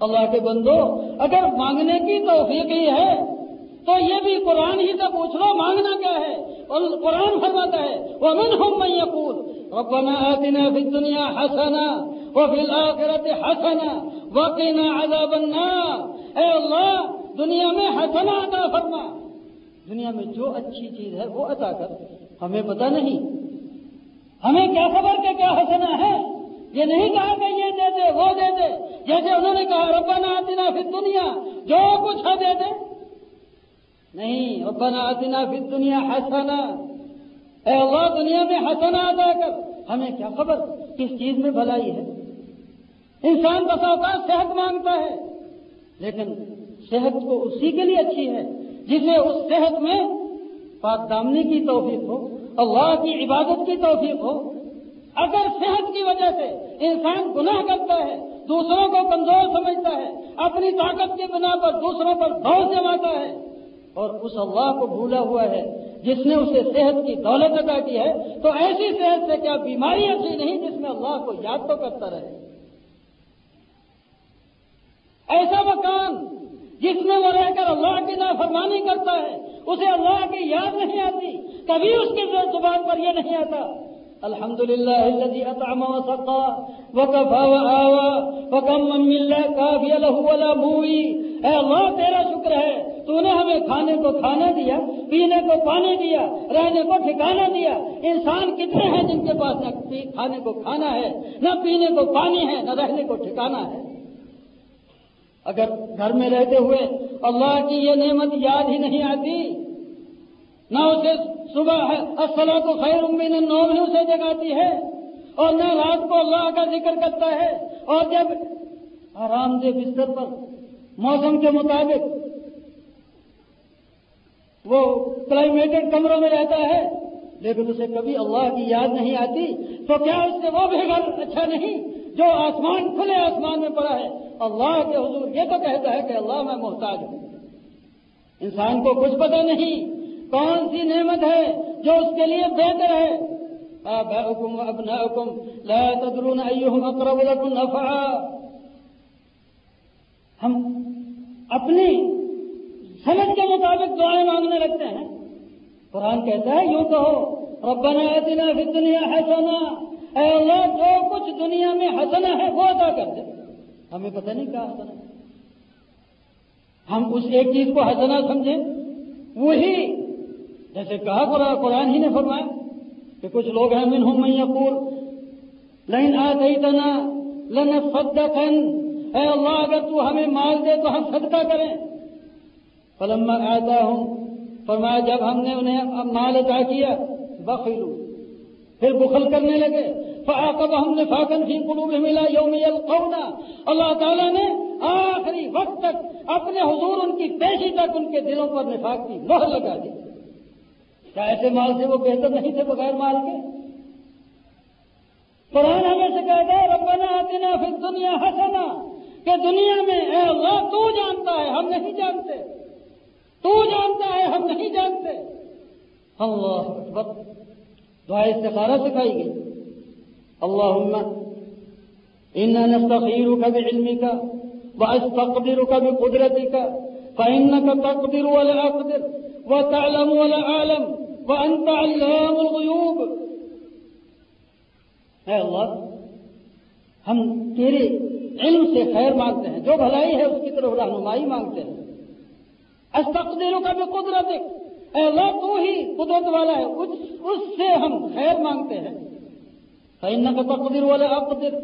اللہ کے بندو، اگر مانگنے کی توفیق ہی ہے، تو یہ بھی قرآن ہی سے پوچھ لو، مانگنا کیا ہے؟ اور قرآن فرماتا ہے وہ من ہوں میں یقول ربنا آتنا في الدنيا حسنا وفي الآخرة حسنا وقنا عذاب النار. اے اللہ، دنیا میں حسنا عطا فرما. دنیا میں جو اچھی چیز ہے وہ عطا کر ہمیں پتہ نہیں. ہمیں کیا خبر کہ کیا حسنا ہے؟ یہ نہیں کہا کہ یہ دے دے، وہ دے دے. جیسے انہوں نے کہا، ربنا آتنا فی الدنیا، جو کچھ ہے دے دے نہیں، ربنا آتنا فی الدنیا حسنا اے اللہ، دنیا میں حسنا ادا کر. ہمیں کیا خبر؟ کس چیز میں بھلائی ہے؟ انسان بس اوقات صحت مانگتا ہے، لیکن صحت کو اسی کے لیے اچھی ہے جسے اس صحت میں پاک دامنی کی توفیق ہو، اللہ کی عبادت کی توفیق ہو۔ اگر صحت کی وجہ سے انسان گناہ کرتا ہے، دوسروں کو کمزور سمجھتا ہے، اپنی طاقت کی بنا پر دوسروں پر بہت جماتا ہے، اور اس اللہ کو بھولا ہوا ہے، جس نے اسے صحت کی دولت ادا کی ہے، تو ایسی صحت سے کیا بیماری ایسی نہیں جس میں اللہ کو یاد تو کرتا رہے۔ ایسا مکان جس میں وہ رہ کر اللہ کی نافرمانی کرتا ہے، اسے اللہ کی یاد نہیں آتی، کبھی اس کے زبان پر یہ نہیں آتا۔ الحمد للہ الذي اطعم وسقى من ولا اے اللہ، تیرا شکر ہے تو نے ہمیں کھانے کو کھانا دیا، پینے کو پانی دیا، رہنے کو ٹھکانا دیا۔ انسان کتنے ہیں جن کے پاس نہ کھانے کو کھانا ہے، نہ پینے کو پانی ہے، نہ رہنے کو ٹھکانا ہے؟ اگر گھر میں رہتے ہوئے اللہ کی یہ نعمت یاد ہی نہیں آتی، نہ اسے صبح ہے کو خیر امین نو میں اسے جگاتی ہے، اور نہ رات کو اللہ کا ذکر کرتا ہے۔ اور جب آرام دہ بستر پر موسم کے مطابق وہ کلائمیٹڈ کمروں میں رہتا ہے، لیکن اسے کبھی اللہ کی یاد نہیں آتی، تو کیا اس سے وہ بھی گھر اچھا نہیں؟ جو آسمان کھلے آسمان میں پڑا ہے، اللہ کے حضور یہ تو کہتا ہے کہ اللہ میں محتاج ہوں۔ انسان کو کچھ پتہ نہیں کون سی نعمت ہے جو اس کے لیے بہتر ہے۔ آباؤکم ابناؤکم لا تدرون ایہم اقرب لکم نفعا۔ ہم اپنی سمجھ کے مطابق دعائیں مانگنے لگتے ہیں۔ قرآن کہتا ہے، یوں کہو، ربنا اتنا فی الدنیا حسنا اے اللہ، جو کچھ دنیا میں حسنا ہے، وہ ادا کر دے۔ ہمیں پتہ نہیں کیا حسنا ہے۔ ہم اس ایک چیز کو حسنا سمجھیں۔ وہی، جیسے کہا قرآن قرآن ہی نے فرمایا کہ کچھ لوگ ہیں من ہوں میں لائن آ گئی تنا لن اے اللہ، اگر تو ہمیں مال دے تو ہم صدقہ کریں۔ فلما آتا ہوں فرمایا جب ہم نے انہیں مال ادا کیا بخیلو پھر بخل کرنے لگے۔ فعاقب ہم نے فاقن فی قلوب ملا یوم یلقونا اللہ تعالیٰ نے آخری وقت تک اپنے حضور ان کی پیشی تک ان کے دلوں پر نفاق کی مہر لگا دی۔ کیا ایسے مال سے وہ بہتر نہیں تھے بغیر مال کے؟ قرآن ہمیں سے کہتا ہے، ربنا آتنا پھر دنیا ہسنا کہ دنیا میں اے اللہ تو جانتا ہے، ہم نہیں جانتے۔ تو جانتا ہے، ہم نہیں جانتے۔ اللہ اکبر۔ دعا استخارہ سکھائی اللهم إنا نستخيرك بعلمك وأستقدرك بقدرتك فإنك تقدر ولا أقدر وتعلم ولا أعلم وأنت علام الغيوب. اے اللہ ہم تیرے علم سے خیر مانگتے ہیں جو بھلائی ہے اس کی طرف رہنمائی مانگتے ہیں۔ بھی قدرت اے اللہ تو ہی قدرت والا ہے اس سے ہم خیر مانگتے ہیں۔ فإنك تقدر ولا أقدر۔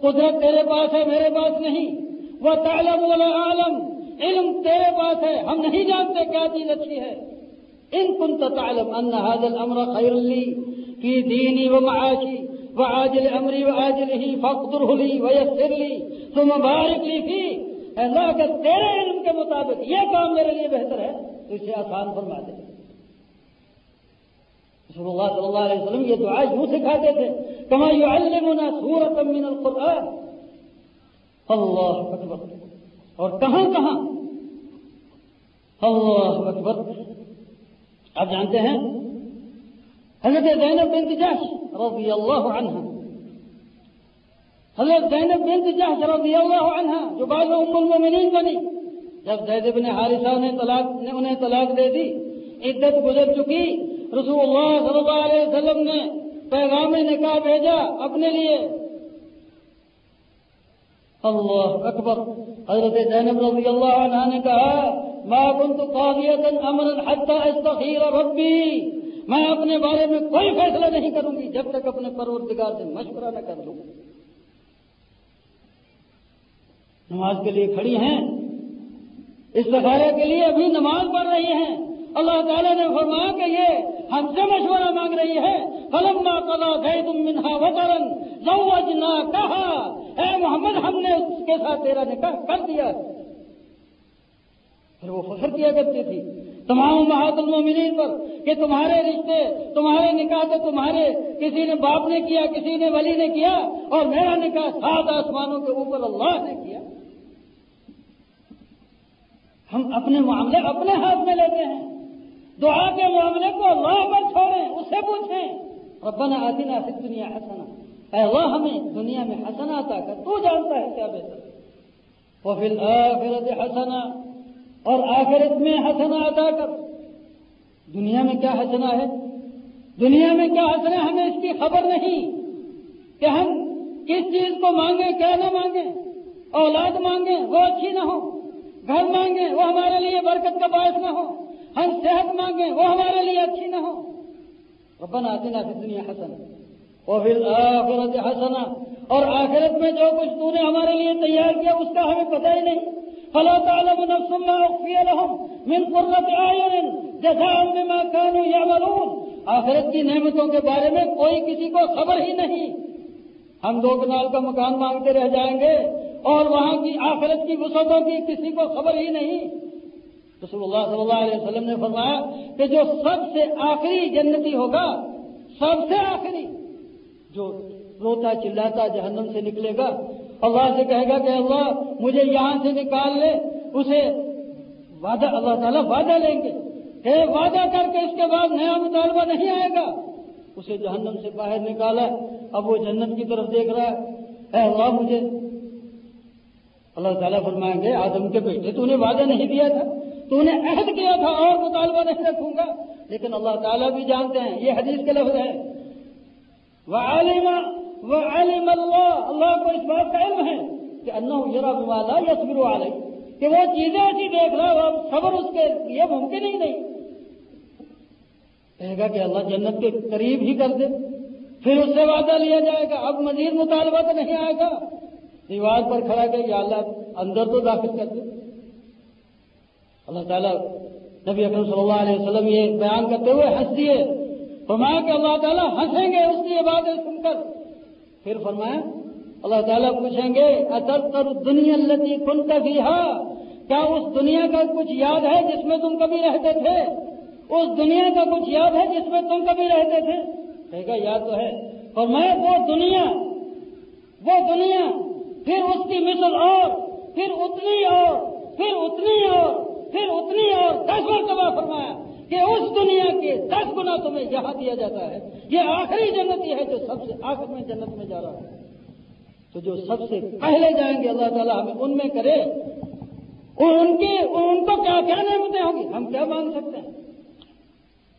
قدرت تیرے پاس ہے، میرے پاس نہیں۔ وہ تعلم ولا عالم علم تیرے پاس ہے، ہم نہیں جانتے کیا چیز اچھی ہے۔ ان كنت تعلم ان هذا الامر خير لي في ديني ومعاشي۔ وعاجل امري واجله فاقدره لي ويسر لي ثم بارك لي فيه۔ اللہ، اگر تیرے علم کے مطابق یہ کام میرے لیے بہتر ہے، تو اسے آسان فرما دے۔ رسول الله صلى الله عليه وسلم یہ دعا یوں سکھاتے تھے کما یعلمنا سورة من القرآن. اللہ اکبر اور کہاں کہاں؟ اللہ اکبر آپ جانتے ہیں؟ حضرت زینب بنت جحش رضی اللہ عنہ حضرت زینب بنت جحش رضی اللہ عنہ جو بعض ام المومنین بنی جب زید بن حارثہ نے طلاق نے انہیں طلاق دے دی عدت گزر چکی رسول اللہ صلی اللہ علیہ وسلم نے پیغام نکاح بھیجا اپنے لیے۔ اللہ اکبر۔ حضرت زینب رضی اللہ عنہ نے کہا، ما كنت قاضیتا امرا حتى استخیر ربی میں اپنے بارے میں کوئی فیصلہ نہیں کروں گی جب تک اپنے پروردگار سے مشورہ نہ کر لوں۔ نماز کے لیے کھڑی ہیں۔ اس سہارے کے لیے ابھی نماز پڑھ رہی ہیں۔ اللہ تعالیٰ نے فرمایا کہ یہ ہم سے مشورہ مانگ رہی ہے فلم نہ کلا گئے تم منہا وطرن زوج کہا اے محمد، ہم نے اس کے ساتھ تیرا نکاح کر دیا۔ پھر وہ فخر کیا کرتی تھی تمام محاط المومنین پر کہ تمہارے رشتے، تمہارے نکاح تو تمہارے۔ کسی نے باپ نے کیا، کسی نے ولی نے کیا، اور میرا نکاح سات آسمانوں کے اوپر اللہ نے کیا۔ ہم اپنے معاملے اپنے ہاتھ میں لیتے ہیں۔ دعا کے معاملے کو اللہ پر چھوڑیں، اسے پوچھیں۔ ربنا آتنا فی دنیا حسنا اے اللہ، ہمیں دنیا میں حسنا آتا کر۔ تو جانتا ہے کیا بہتر۔ وہ فی الآخرت حسنا اور آخرت میں حسنا عطا کر۔ دنیا میں کیا حسنا ہے؟ دنیا میں کیا حاصل ہے ہمیں اس کی خبر نہیں کہ ہم کس چیز کو مانگیں، کیا نہ مانگیں۔ اولاد مانگیں، وہ اچھی نہ ہو۔ گھر مانگیں، وہ ہمارے لیے برکت کا باعث نہ ہو۔ ہم صحت مانگیں، وہ ہمارے لیے اچھی نہ ہو ربنا آتنا فی دنیا حسن اور پھر آخرت حسنا اور آخرت میں جو کچھ تو نے ہمارے لیے تیار کیا، اس کا ہمیں پتہ ہی نہیں۔ فلا تعلم نفس ما اخفي لهم من قرة اعين جزاء بما كانوا يعملون۔ آخرت کی نعمتوں کے بارے میں کوئی کسی کو خبر ہی نہیں۔ ہم دو کنال کا مکان مانگتے رہ جائیں گے اور وہاں کی آخرت کی وسعتوں کی کسی کو خبر ہی نہیں۔ رسول اللہ صلی اللہ علیہ وسلم نے فرمایا کہ جو سب سے آخری جنتی ہوگا، سب سے آخری، جو روتا چلاتا جہنم سے نکلے گا، اللہ سے کہے گا کہ اللہ، مجھے یہاں سے نکال لے، اسے وعدہ، اللہ تعالیٰ وعدہ لیں گے۔ کہ وعدہ کر کے اس کے بعد نیا مطالبہ نہیں آئے گا۔ اسے جہنم سے باہر نکالا۔ اب وہ جنت کی طرف دیکھ رہا ہے۔ اے اللہ، مجھے، اللہ تعالیٰ فرمائیں گے، آدم کے بیٹے تو نے وعدہ نہیں دیا تھا۔ تو نے عہد کیا تھا اور مطالبہ نہیں رکھوں گا۔ لیکن اللہ تعالیٰ بھی جانتے ہیں، یہ حدیث کے لفظ ہے۔ وہ عالم وہ عالم اللہ اللہ کو اس بات کا علم ہے کہ اللہ یرا والا یسبر علیہ۔ کہ وہ چیزیں ایسی دیکھ رہا ہے صبر اس کے لیے ممکن ہی نہیں۔ کہے گا کہ اللہ جنت کے قریب ہی کر دے۔ پھر اس سے وعدہ لیا جائے گا۔ اب مزید مطالبہ تو نہیں آئے گا۔ دیوار پر کھڑا کہ یا اللہ اندر تو داخل کر دے۔ اللہ تعالیٰ نبی اکرم صلی اللہ علیہ وسلم یہ بیان کرتے ہوئے ہنس دیے۔ فرمایا کہ اللہ تعالیٰ ہنسیں گے اس کی عبادت سن کر۔ پھر فرمایا، اللہ تعالیٰ پوچھیں گے اتر تر دنیا لتی کن کا کیا اس دنیا کا کچھ یاد ہے جس میں تم کبھی رہتے تھے؟ اس دنیا کا کچھ یاد ہے جس میں تم کبھی رہتے تھے؟ کہے گا، یاد تو ہے۔ اور میں وہ دنیا وہ دنیا، پھر اس کی مثل اور، پھر اتنی اور، پھر اتنی اور۔ پھر اتنی اور دس مرتبہ فرمایا کہ اس دنیا کے دس گنا تمہیں یہاں دیا جاتا ہے۔ یہ آخری جنت یہ ہے جو سب سے آخر میں جنت میں جا رہا ہے۔ تو جو سب سے پہلے جائیں گے، اللہ تعالیٰ ہمیں ان میں کرے۔ اور ان کی ان کو کیا کیا نعمتیں ہوں گی؟ ہم کیا مانگ سکتے ہیں؟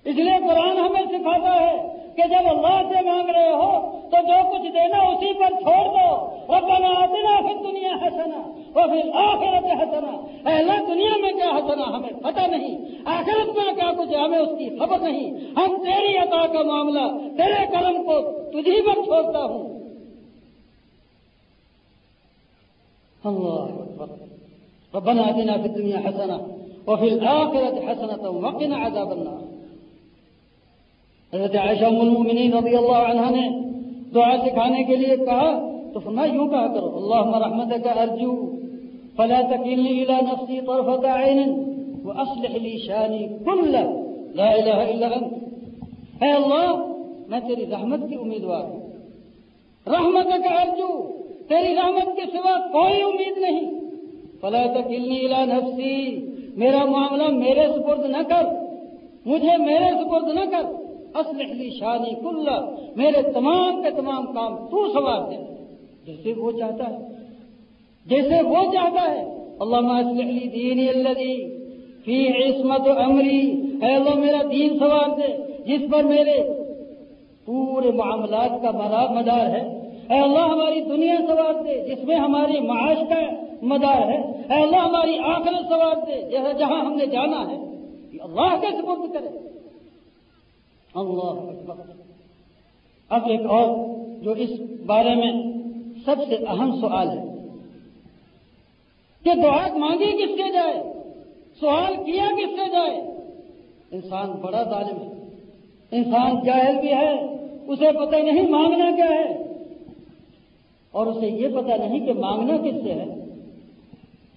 اس لیے قرآن ہمیں سکھاتا ہے کہ جب اللہ سے مانگ رہے ہو تو جو کچھ دینا اسی پر چھوڑ دو۔ ربنا آتنا پھر دنیا حسنا وہ پھر آخرت حسنا اہلا دنیا میں کیا حسنا ہمیں پتہ نہیں۔ آخرت میں کیا کچھ ہمیں اس کی خبر نہیں۔ ہم تیری عطا کا معاملہ، تیرے قلم کو تجھی پر چھوڑتا ہوں۔ اللہ ربنا آتنا في الدنيا حسنة وفي الآخرة حسنة وقنا عذاب النار۔ حضرت عائشہ ام المؤمنین رضی اللہ عنہ نے دعا سکھانے کے لیے کہا، تو فرمایا، یوں کہا کرو اللہ رحمت کا ارجو، فلا تکلنی الى نفسی طرفت عین واصلح لی شانی کل، لا الہ الا انت. اے اللہ، میں تیری رحمت کی امیدوار ہوں۔ رحمت کا ارجو، تیری رحمت کے سوا کوئی امید نہیں۔ فلا تکلنی الى نفسی، میرا معاملہ میرے سپرد نہ کر، مجھے میرے سپرد نہ کر۔ لی شانی کل میرے تمام کے تمام کام تو سوار دے جیسے وہ چاہتا ہے. جیسے وہ چاہتا ہے. اللہ لی دینی اللہ فی عصمت امری. اے اللہ، میرا دین سوار دے. جس پر میرے پورے معاملات کا مدار ہے. اے اللہ، ہماری دنیا سوار دے. جس میں ہماری معاش کا مدار ہے. اے اللہ، ہماری آخرت سوار دے. جہاں ہم نے جانا ہے اللہ کے سپرد کرے. اللہ اب ایک اور جو اس بارے میں سب سے اہم سوال ہے کہ دعا مانگی کس سے جائے؟ سوال کیا کس سے جائے؟ انسان بڑا ظالم ہے۔ انسان جاہل بھی ہے، اسے پتہ نہیں مانگنا کیا ہے۔ اور اسے یہ پتہ نہیں کہ مانگنا کس سے ہے۔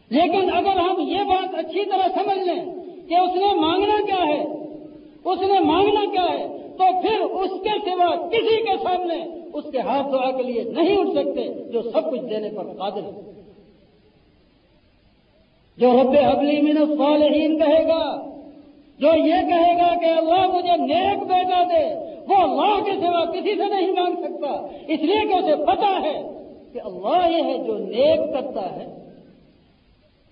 لیکن اگر ہم یہ بات اچھی طرح سمجھ لیں کہ اس نے مانگنا کیا ہے اس نے مانگنا کیا ہے تو پھر اس کے سوا کسی کے سامنے اس کے ہاتھ دعا کے لیے نہیں اٹھ سکتے جو سب کچھ دینے پر قادر ہے جو رب حبلی من الصالحین کہے گا، جو یہ کہے گا کہ اللہ مجھے نیک بیٹا دے، وہ اللہ کے سوا کسی سے نہیں مانگ سکتا۔ اس لیے کہ اسے پتا ہے کہ اللہ یہ ہے جو نیک کرتا ہے۔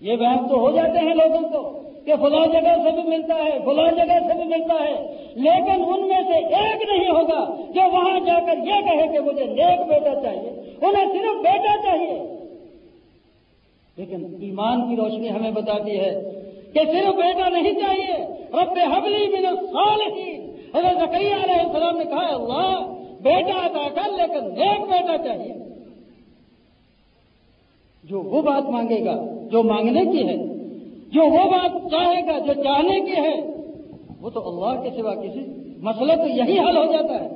یہ وہم تو ہو جاتے ہیں لوگوں کو۔ کہ فلاں جگہ سے بھی ملتا ہے، فلاں جگہ سے بھی ملتا ہے، لیکن ان میں سے ایک نہیں ہوگا جو وہاں جا کر یہ کہے کہ مجھے نیک بیٹا چاہیے، انہیں صرف بیٹا چاہیے۔ لیکن ایمان کی روشنی ہمیں بتاتی ہے کہ صرف بیٹا نہیں چاہیے، رب حبلی من الصالحین۔ حضرت زکریہ علیہ السلام نے کہا، اللہ، بیٹا ادا کر، لیکن نیک بیٹا چاہیے۔ جو وہ بات مانگے گا، جو مانگنے کی ہے جو وہ بات چاہے گا، جو چاہنے کی ہے، وہ تو اللہ کے سوا کسی مسئلہ تو یہی حل ہو جاتا ہے۔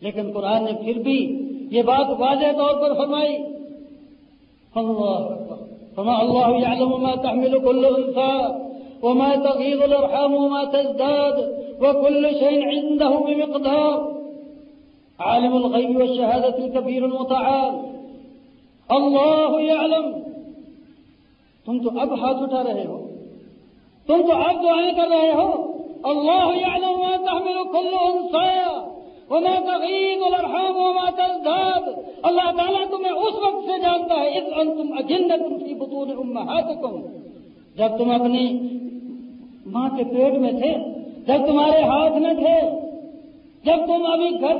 لیکن قرآن نے پھر بھی یہ بات واضح طور پر فرمائی اللہ، فما الله يعلم ما تحمل كل أنثى وما تغيظ الأرحام وما تزداد وكل شيء عنده بمقدار۔ عالم الغيب والشهادة الكبير المتعال۔ الله يعلم تم تو اب ہاتھ اٹھا رہے ہو۔ تم تو اب دعائیں کر رہے ہو۔ اللہ يعلم ما تحمل كل انسا وما تغيب الارحام وما تزداد۔ اللہ تعالیٰ تمہیں اس وقت سے جانتا ہے اس انتم اجنتم فی بطون امہاتکم۔ جب تم اپنی ماں کے پیٹ میں تھے، جب تمہارے ہاتھ میں تھے، جب تم ابھی گھر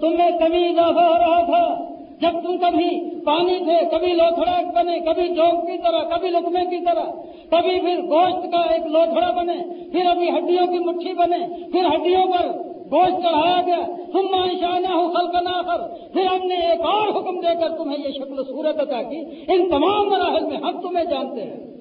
تمہیں کبھی اضافہ ہو رہا تھا جب تم کبھی پانی تھے کبھی لوتھڑا بنے، کبھی جوک کی طرح، کبھی لکمے کی طرح کبھی پھر گوشت کا ایک لوتھڑا بنے، پھر ابھی ہڈیوں کی مٹھی بنے، پھر ہڈیوں پر گوشت چڑھایا گیا۔ تم مانشانہ ہو خلق کر پھر ہم نے ایک اور حکم دے کر تمہیں یہ شکل صورت عطا کی۔ ان تمام مراحل میں ہم تمہیں جانتے ہیں۔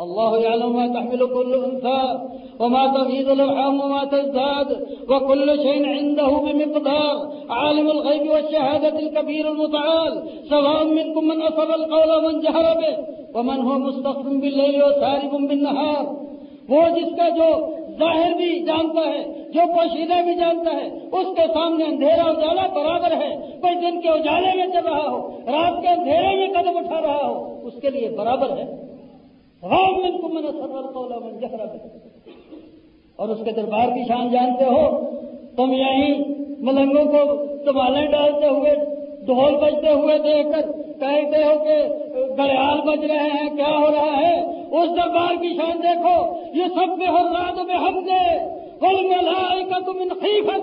الله يعلم ما تحمل كل أنثى وما تغيظ الأرحام وما تزداد وكل شيء عنده بمقدار عالم الغيب والشهادة الكبير المتعال سواء منكم من أصر القول ومن جهر به ومن هو مستخف بالليل وسارب بالنهار وہ جس کا جو ظاہر بھی جانتا ہے، جو پوشیدہ بھی جانتا ہے، اس کے سامنے اندھیرا اجالا برابر ہے۔ کوئی دن کے اجالے میں چل رہا ہو، رات کے اندھیرے میں قدم اٹھا رہا ہو، اس کے لیے برابر ہے۔ اور اس کے دربار کی شان جانتے ہو، تم یہیں ملنگوں کو سنبھالے ڈالتے ہوئے ڈھول بجتے ہوئے دیکھ کر کہتے ہو کہ گڑیال بج رہے ہیں، کیا ہو رہا ہے؟ اس دربار کی شان دیکھو، یہ سب میں ہو رات میں ہم دے کل ملائی کا تم انخیف ہے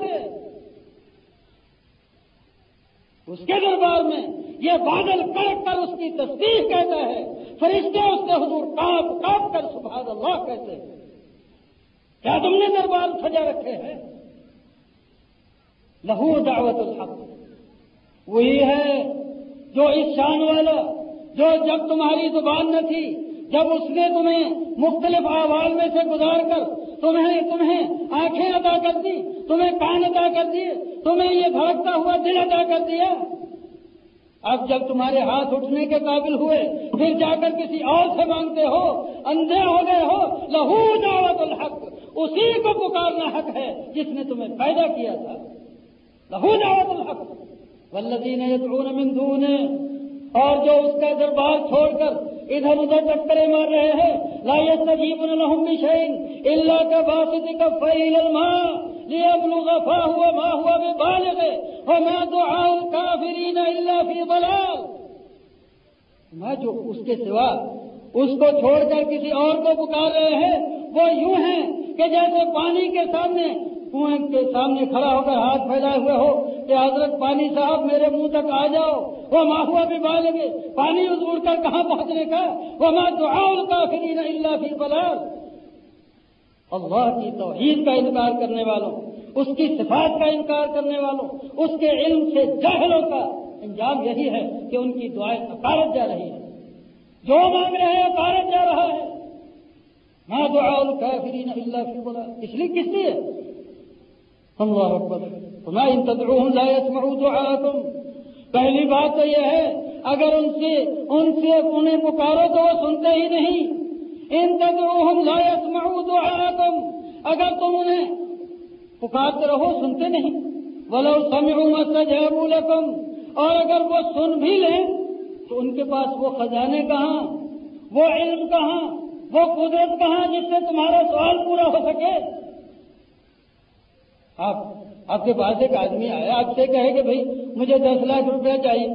اس کے دربار میں یہ بادل کڑک کر اس کی تصدیق کہتا ہے فرشتے اس کے حضور کاپ کاپ کر سبحان اللہ کہتے ہیں۔ کیا تم نے دربار سجا رکھے ہیں؟ لہو دعوت الحق۔ وہی ہے جو اس شان والا، جو جب تمہاری زبان نہ تھی، جب اس نے تمہیں مختلف آواز میں سے گزار کر تمہیں تمہیں آنکھیں ادا کر دی، تمہیں کان ادا کر دیے، تمہیں یہ دھڑکتا ہوا دل ادا کر دیا۔ اب جب تمہارے ہاتھ اٹھنے کے قابل ہوئے، پھر جا کر کسی اور سے مانگتے ہو، اندھے ہو گئے ہو، لہو دعوت الحق، اسی کو پکارنا حق ہے جس نے تمہیں پیدا کیا تھا۔ لہو دعوت الحق۔ ولدین من دون اور جو اس کا دربار چھوڑ کر ادھر ادھر ٹکرے مار رہے ہیں۔ لا يستجيب لهم بشيء الا كباسط كفيه الى الماء ليبلغ فهو ما هو ببالغه وما دعاء الكافرين الا في ضلال۔ میں جو اس کے سوا اس کو چھوڑ کر کسی اور کو پکار رہے ہیں، وہ یوں ہیں کہ جیسے پانی کے سامنے کنویں کے سامنے کھڑا ہو کر ہاتھ پھیلائے ہوئے ہو کہ حضرت پانی صاحب میرے منہ تک آ جاؤ۔ وہ ماں ہوا بھی بالے پانی اڑ کر کہاں پہنچنے کا؟ وہ ماں دعا کا فری اللہ فی بلال اللہ کی توحید کا انکار کرنے والوں، اس کی صفات کا انکار کرنے والوں، اس کے علم سے جاہلوں کا انجام یہی ہے کہ ان کی دعائیں اکارت جا رہی ہے جو مانگ رہے ہیں اکارت جا رہا ہے۔ ماں دعا الکافرین اللہ فی بلا اس لیے کس لیے؟ اللہ اکبر میں ان تدعوهم لا يسمعوا دعاءكم۔ پہلی بات تو یہ ہے، اگر ان سے ان سے انہیں پکارو تو وہ سنتے ہی نہیں۔ ان تدعوهم لا يسمعوا دعاءكم۔ اگر تم انہیں پکارتے رہو، سنتے نہیں۔ ولو سمعوا ما استجابوا لكم۔ اور اگر وہ سن بھی لیں، تو ان کے پاس وہ خزانے کہاں؟ وہ علم کہاں؟ وہ قدرت کہاں جس سے تمہارا سوال پورا ہو سکے؟ آپ آپ کے پاس ایک آدمی آیا، آپ سے کہے کہ بھائی مجھے دس لاکھ روپے چاہیے۔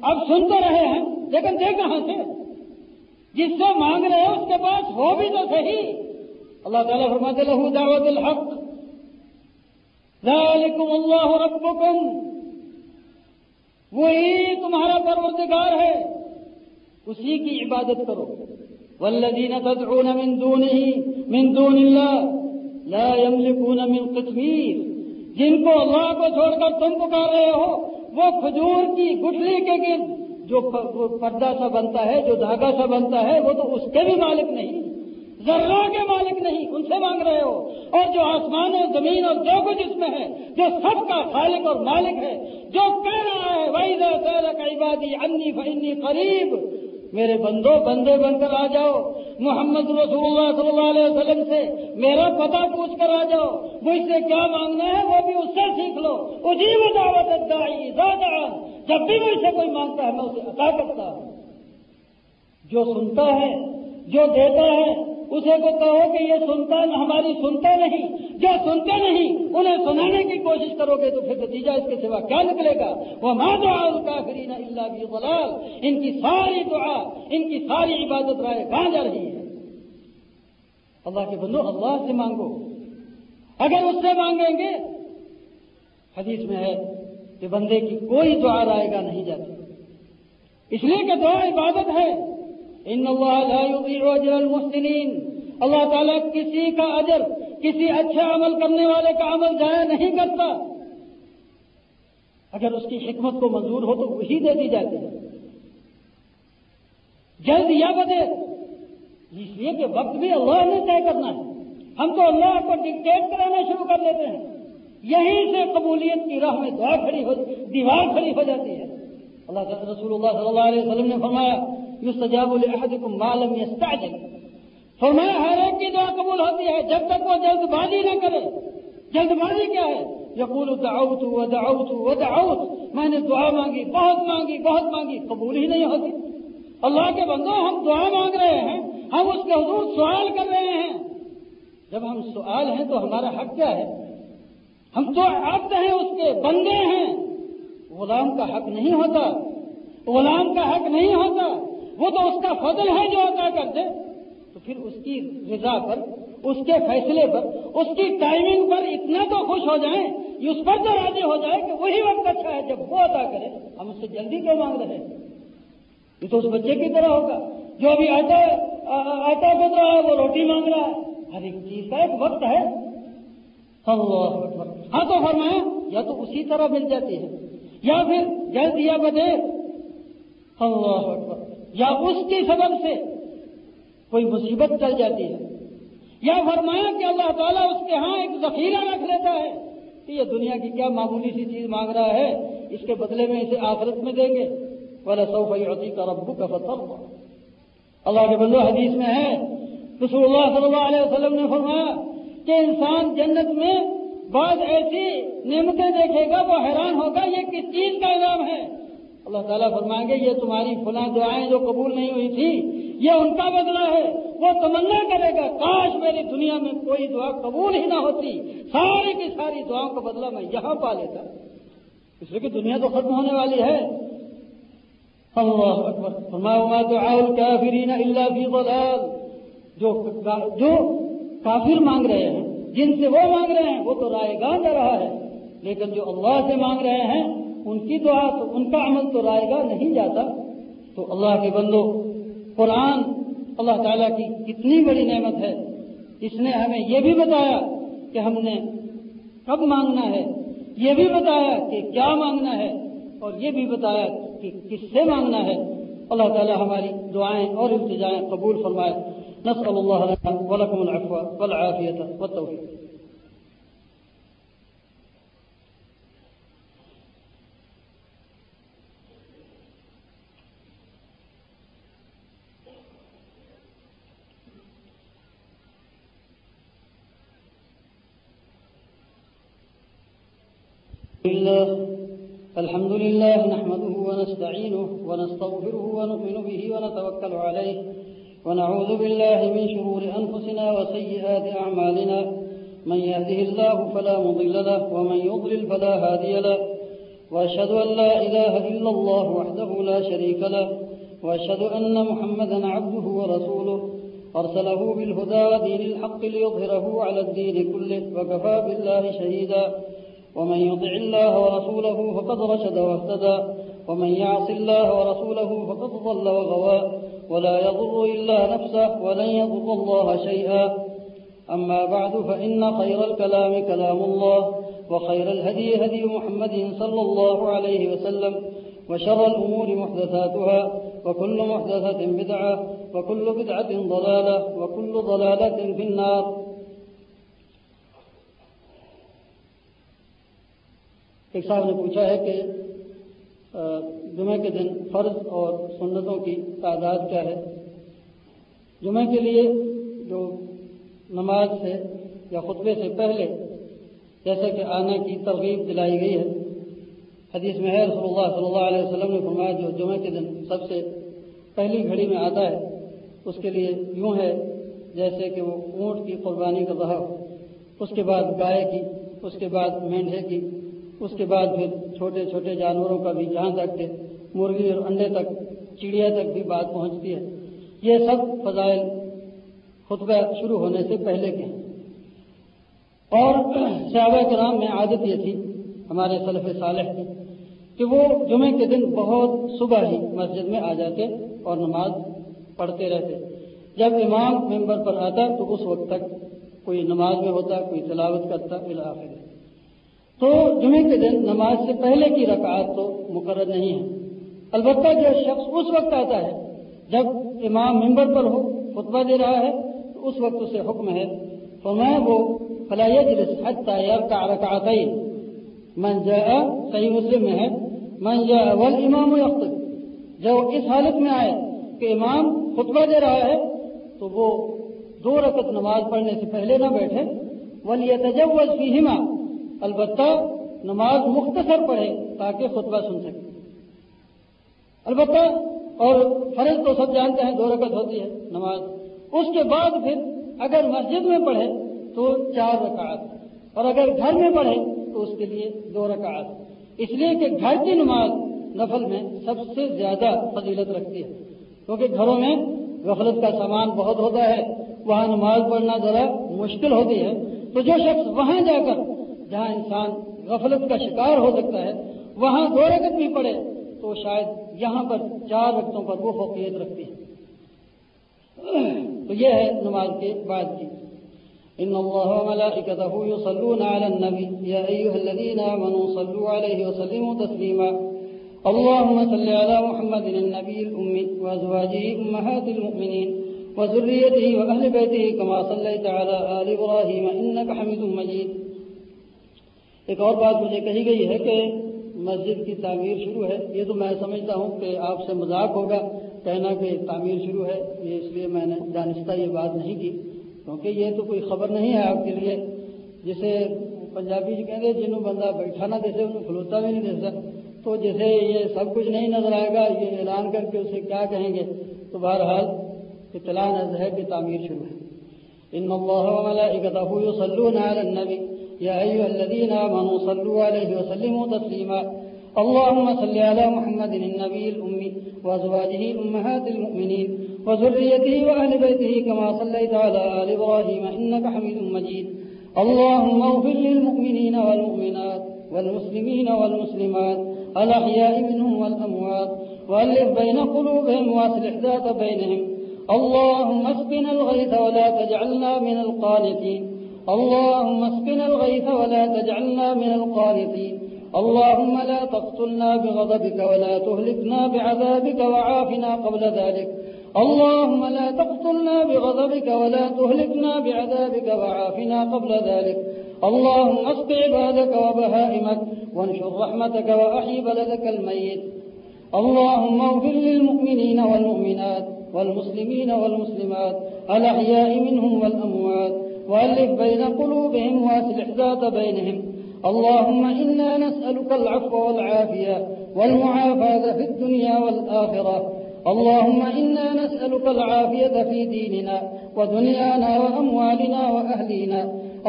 آپ سن تو رہے ہیں، لیکن دے کہاں سے؟ جس سے مانگ رہے ہیں اس کے پاس ہو بھی تو صحیح۔ اللہ تعالیٰ فرماتے، لہو دعوت الحق۔ ذالکم اللہ ربکم۔ وہی تمہارا پروردگار ہے۔ اسی کی عبادت کرو۔ والذین تدعون من دونه من دون اللہ، لا يملكون من قطمیر جن کو اللہ کو چھوڑ کر تم پکار رہے ہو، وہ کھجور کی گٹلی کے گرد، جو پردہ سا بنتا ہے، جو دھاگا سا بنتا ہے، وہ تو اس کے بھی مالک نہیں۔ ذرہ کے مالک نہیں، ان سے مانگ رہے ہو۔ اور جو آسمان اور زمین اور جو کچھ اس میں ہے، جو سب کا خالق اور مالک ہے، جو کہہ رہا ہے وہی کا عبادی انی فنی قریب میرے بندو، بندے بن کر آ جاؤ۔ محمد رسول اللہ صلی اللہ علیہ وسلم سے میرا پتہ پوچھ کر آ جاؤ، مجھ سے کیا مانگنا ہے وہ بھی اس سے سیکھ لو۔ اجیب دعوت زیادہ جب بھی مجھ سے کوئی مانگتا ہے، میں اسے عطا کرتا ہوں۔ جو سنتا ہے، جو دیتا ہے اسے کو کہو کہ یہ سنتا ہماری سنتا نہیں۔ جو سنتے نہیں، انہیں سنانے کی کوشش کرو گے تو پھر نتیجہ اس کے سوا کیا نکلے گا؟ وہ ماں دعا کا اللہ بھی غلال ان کی ساری دعا، ان کی ساری عبادت رائے کہاں جا رہی ہے؟ اللہ کے بندو، اللہ سے مانگو۔ اگر اس سے مانگیں گے، حدیث میں ہے کہ بندے کی کوئی دعا رائے گا نہیں جاتی۔ اس لیے کہ دعا عبادت ہے۔ ان اللہ لا يضيع اجر المحسنین۔ اللہ تعالیٰ کسی کا اجر، کسی اچھے عمل کرنے والے کا عمل ضائع نہیں کرتا۔ اگر اس کی حکمت کو منظور ہو تو وہی دے دی جاتی ہے۔ جلد یا بدے اس لیے کہ وقت بھی اللہ نے طے کرنا ہے۔ ہم تو اللہ کو ڈکٹیٹ کرانا شروع کر دیتے ہیں۔ یہیں سے قبولیت کی راہ میں دعا کھڑی ہو، دیوار کھڑی ہو جاتی ہے۔ اللہ رسول اللہ صلی اللہ علیہ وسلم نے فرمایا یو سجاب الحدم معلوم فرمایا، ہر ایک کی دعا قبول ہوتی ہے، جب تک وہ جلد بازی نہ کرے. جلد بازی کیا ہے؟ یقول، دعوت و دعوت و دعوت. میں نے دعا مانگی، بہت مانگی بہت مانگی، قبول ہی نہیں ہوتی. اللہ کے بندوں، ہم دعا مانگ رہے ہیں، ہم اس کے حضور سوال کر رہے ہیں. جب ہم سوال ہیں تو ہمارا حق کیا ہے؟ ہم تو عبد ہیں، اس کے بندے ہیں. غلام کا حق نہیں ہوتا. غلام کا حق نہیں ہوتا. وہ تو اس کا فضل ہے جو عطا کر دے تو پھر اس کی رضا پر، اس کے فیصلے پر، اس کی ٹائمنگ پر اتنا تو خوش ہو جائیں اس پر تو راضی ہو جائے کہ وہی وقت اچھا ہے، جب وہ عطا کرے، ہم اس سے جلدی کیوں مانگ رہے ہیں؟ یہ تو اس بچے کی طرح ہوگا، جو ابھی آٹا آٹا بن رہا ہے، وہ روٹی مانگ رہا ہے، ہر ایک چیز کا ایک وقت ہے۔ ہاں تو فرمایا، یا تو اسی طرح مل جاتی ہے، یا پھر جلد یا بدے اللہ اکبر۔ یا اس کی سبب سے کوئی مصیبت چل جاتی ہے یا فرمایا کہ اللہ تعالیٰ اس کے ہاں ایک ذخیرہ رکھ لیتا ہے کہ یہ دنیا کی کیا معمولی سی چیز مانگ رہا ہے، اس کے بدلے میں اسے آخرت میں دیں گے۔ بولے سو فی کا ربو کا فتح اللہ کے بندو حدیث میں ہے رسول اللہ صلی اللہ علیہ وسلم نے فرمایا کہ انسان جنت میں بعض ایسی نعمتیں دیکھے گا، وہ حیران ہوگا یہ کس چیز کا انعام ہے۔ اللہ تعالیٰ فرمائیں گے، یہ تمہاری فلاں دعائیں جو قبول نہیں ہوئی تھی، یہ ان کا بدلہ ہے، وہ تمنا کرے گا، کاش میری دنیا میں کوئی دعا قبول ہی نہ ہوتی، ساری کی ساری دعاؤں کا بدلہ میں یہاں پا لیتا۔ اس لیے کہ دنیا تو ختم ہونے والی ہے۔ اللہ اکبر۔ فی ضلال۔ جو جو کافر مانگ رہے ہیں، جن سے وہ مانگ رہے ہیں، وہ تو رائے گاہ رہا ہے۔ لیکن جو اللہ سے مانگ رہے ہیں ان کی دعا تو ان کا عمل تو رائے گا نہیں جاتا۔ تو اللہ کے بندو، قرآن اللہ تعالیٰ کی کتنی بڑی نعمت ہے۔ اس نے ہمیں یہ بھی بتایا کہ ہم نے کب مانگنا ہے۔ یہ بھی بتایا کہ کیا مانگنا ہے۔ اور یہ بھی بتایا کہ کس سے مانگنا ہے۔ اللہ تعالیٰ ہماری دعائیں اور التجائیں قبول فرمائے۔ نسأل اللہ ولکم العفو والعافیت والتوفیق۔ الله الحمد لله نحمده ونستعينه ونستغفره ونؤمن به ونتوكل عليه. ونعوذ بالله من شرور أنفسنا وسيئات أعمالنا. من يهده الله فلا مضل له ومن يضلل فلا هادي له. وأشهد أن لا إله إلا الله وحده لا شريك له. وأشهد أن محمدا عبده ورسوله. أرسله بالهدى ودين الحق ليظهره على الدين كله وكفى بالله شهيدا. ومن يطع الله ورسوله فقد رشد واهتدى ومن يعص الله ورسوله فقد ضل وغوى ولا يضر إلا نفسه ولن يضر الله شيئا. أما بعد فإن خير الكلام كلام الله وخير الهدي هدي محمد صلى الله عليه وسلم وشر الأمور محدثاتها وكل محدثة بدعة وكل بدعة ضلالة وكل ضلالة في النار. ایک صاحب نے پوچھا ہے کہ جمعہ کے دن فرض اور سنتوں کی تعداد کیا ہے؟ جمعہ کے لیے جو نماز سے یا خطبے سے پہلے جیسے کہ آنے کی ترغیب دلائی گئی ہے، حدیث میں ہے، رسول اللہ صلی اللہ علیہ وسلم نے فرمایا، جو جمعہ کے دن سب سے پہلی گھڑی میں آتا ہے، اس کے لیے یوں ہے جیسے کہ وہ اونٹ کی قربانی کر رہا ہو، اس کے بعد گائے کی، اس کے بعد مینڈھے کی اس کے بعد پھر چھوٹے چھوٹے جانوروں کا بھی جہاں تک کہ مرغی اور انڈے تک، چڑیا تک بھی بات پہنچتی ہے۔ یہ سب فضائل خطبہ شروع ہونے سے پہلے کے ہیں۔ اور صحابہ کرام میں عادت یہ تھی ہمارے صلف صالح کی کہ وہ جمعے کے دن بہت صبح ہی مسجد میں آ جاتے اور نماز پڑھتے رہتے۔ جب امام ممبر پر آتا تو اس وقت تک کوئی نماز میں ہوتا، کوئی تلاوت کرتا علاقے میں تو جمعے کے دن نماز سے پہلے کی رکعت تو مقرر نہیں ہے۔ البتہ جو شخص اس وقت آتا ہے، جب امام ممبر پر ہو، خطبہ دے رہا ہے، تو اس وقت اسے حکم ہے تو میں وہ کا رکعتین۔ من جاء، صحیح مسلم میں ہے، من جاء والامام یخطب۔ جب اس حالت میں آئے کہ امام خطبہ دے رہا ہے، تو وہ دو رکعت نماز پڑھنے سے پہلے نہ بیٹھے۔ ولیتجوز فیہما البتہ نماز مختصر پڑھے تاکہ خطبہ سن سکے۔ البتہ اور فرض تو سب جانتے ہیں، دو رکعت ہوتی ہے نماز۔ اس کے بعد پھر اگر مسجد میں پڑھے تو چار رکعت۔ اور اگر گھر میں پڑھے تو اس کے لیے دو رکعت۔ اس لیے کہ گھر کی نماز نفل میں سب سے زیادہ فضیلت رکھتی ہے۔ کیونکہ گھروں میں غفلت کا سامان بہت ہوتا ہے، وہاں نماز پڑھنا ذرا مشکل ہوتی ہے۔ تو جو شخص وہاں جا کر جہاں انسان غفلت کا شکار ہو سکتا ہے، وہاں دو رکت بھی پڑے تو شاید یہاں پر چار رقطوں پر وہ فوقیت رکھتی ہے۔ تو یہ ہے نماز کے بعد کی۔ ان الله وملائكته يصلون على النبي يا ايها الذين امنوا صلوا عليه وسلموا تسليما اللهم صل على محمد النبي الامي وازواجه امهات المؤمنين وذريته واهل بيته كما صليت على ال ابراهيم انك حميد مجيد ایک اور بات مجھے کہی گئی ہے کہ مسجد کی تعمیر شروع ہے۔ یہ تو میں سمجھتا ہوں کہ آپ سے مذاق ہوگا، کہنا کہ تعمیر شروع ہے، یہ اس لیے میں نے دانستہ یہ بات نہیں کی۔ کیونکہ یہ تو کوئی خبر نہیں ہے آپ کے لیے۔ جسے پنجابی جی کہتے جنہوں بندہ بیٹھا نہ جیسے انہوں کھلوتا بھی نہیں دیتا تو جیسے یہ سب کچھ نہیں نظر آئے گا، یہ اعلان کر کے اسے کیا کہیں گے؟ تو بہرحال اطلاع نظر ہے کہ تعمیر شروع ہے۔ ان اللہ يصلون على النبي يا أيها الذين آمنوا صلوا عليه وسلموا تسليما. اللهم صل على محمد النبي الأمي وأزواجه أمهات المؤمنين وذريته وأهل بيته كما صليت على آل إبراهيم إنك حميد مجيد. اللهم اغفر للمؤمنين والمؤمنات والمسلمين والمسلمات الأحياء منهم والأموات وألف بين قلوبهم وأصلح ذات بينهم. اللهم اسقنا الغيث ولا تجعلنا من القانتين. اللهم اسقنا الغيث ولا تجعلنا من القانطين. اللهم لا تقتلنا بغضبك ولا تهلكنا بعذابك وعافنا قبل ذلك. اللهم لا تقتلنا بغضبك ولا تهلكنا بعذابك وعافنا قبل ذلك. اللهم اسق عبادك وبهائمك وانشر رحمتك وأحي بلدك الميت. اللهم اغفر للمؤمنين والمؤمنات والمسلمين والمسلمات الأحياء منهم والأموات. وألف بين قلوبهم وأسلح بينهم. اللهم إنا نسألك العفو والعافية والمعافاة في الدنيا والآخرة. اللهم إنا نسألك العافية في ديننا ودنيانا وأموالنا وأهلنا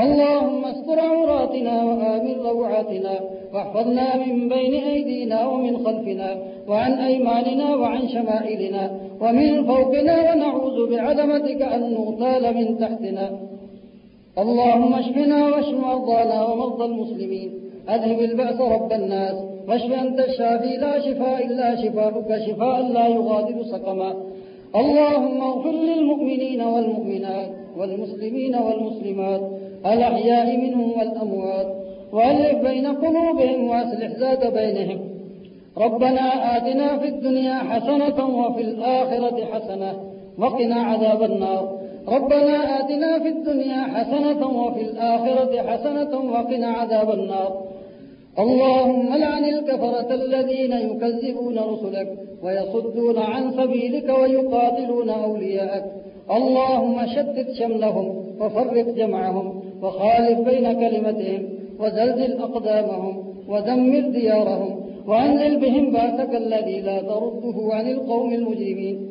اللهم استر عوراتنا وآمن روعاتنا. واحفظنا من بين أيدينا ومن خلفنا وعن أيماننا وعن شمائلنا. ومن فوقنا ونعوذ بعظمتك أن نغتال من تحتنا. اللهم اشفنا واشف مرضانا ومرضى المسلمين. أذهب البأس رب الناس. واشف أنت الشافي. لا شفاء إلا شفاءك شفاء لا يغادر سقما. اللهم اغفر للمؤمنين والمؤمنات والمسلمين والمسلمات. الأحياء منهم والأموات. وألف بين قلوبهم وأصلح ذات بينهم. ربنا آتنا في الدنيا حسنة وفي الآخرة حسنة. وقنا عذاب النار. ربنا آتنا في الدنيا حسنة وفي الآخرة حسنة وقنا عذاب النار. اللهم لعن الكفرة الذين يكذبون رسلك ويصدون عن سبيلك ويقاتلون أولياءك. اللهم شتت شملهم وفرق جمعهم وخالف بين كلمتهم وزلزل أقدامهم ودمر ديارهم وأنزل بهم بأسك الذي لا ترده عن القوم المجرمين.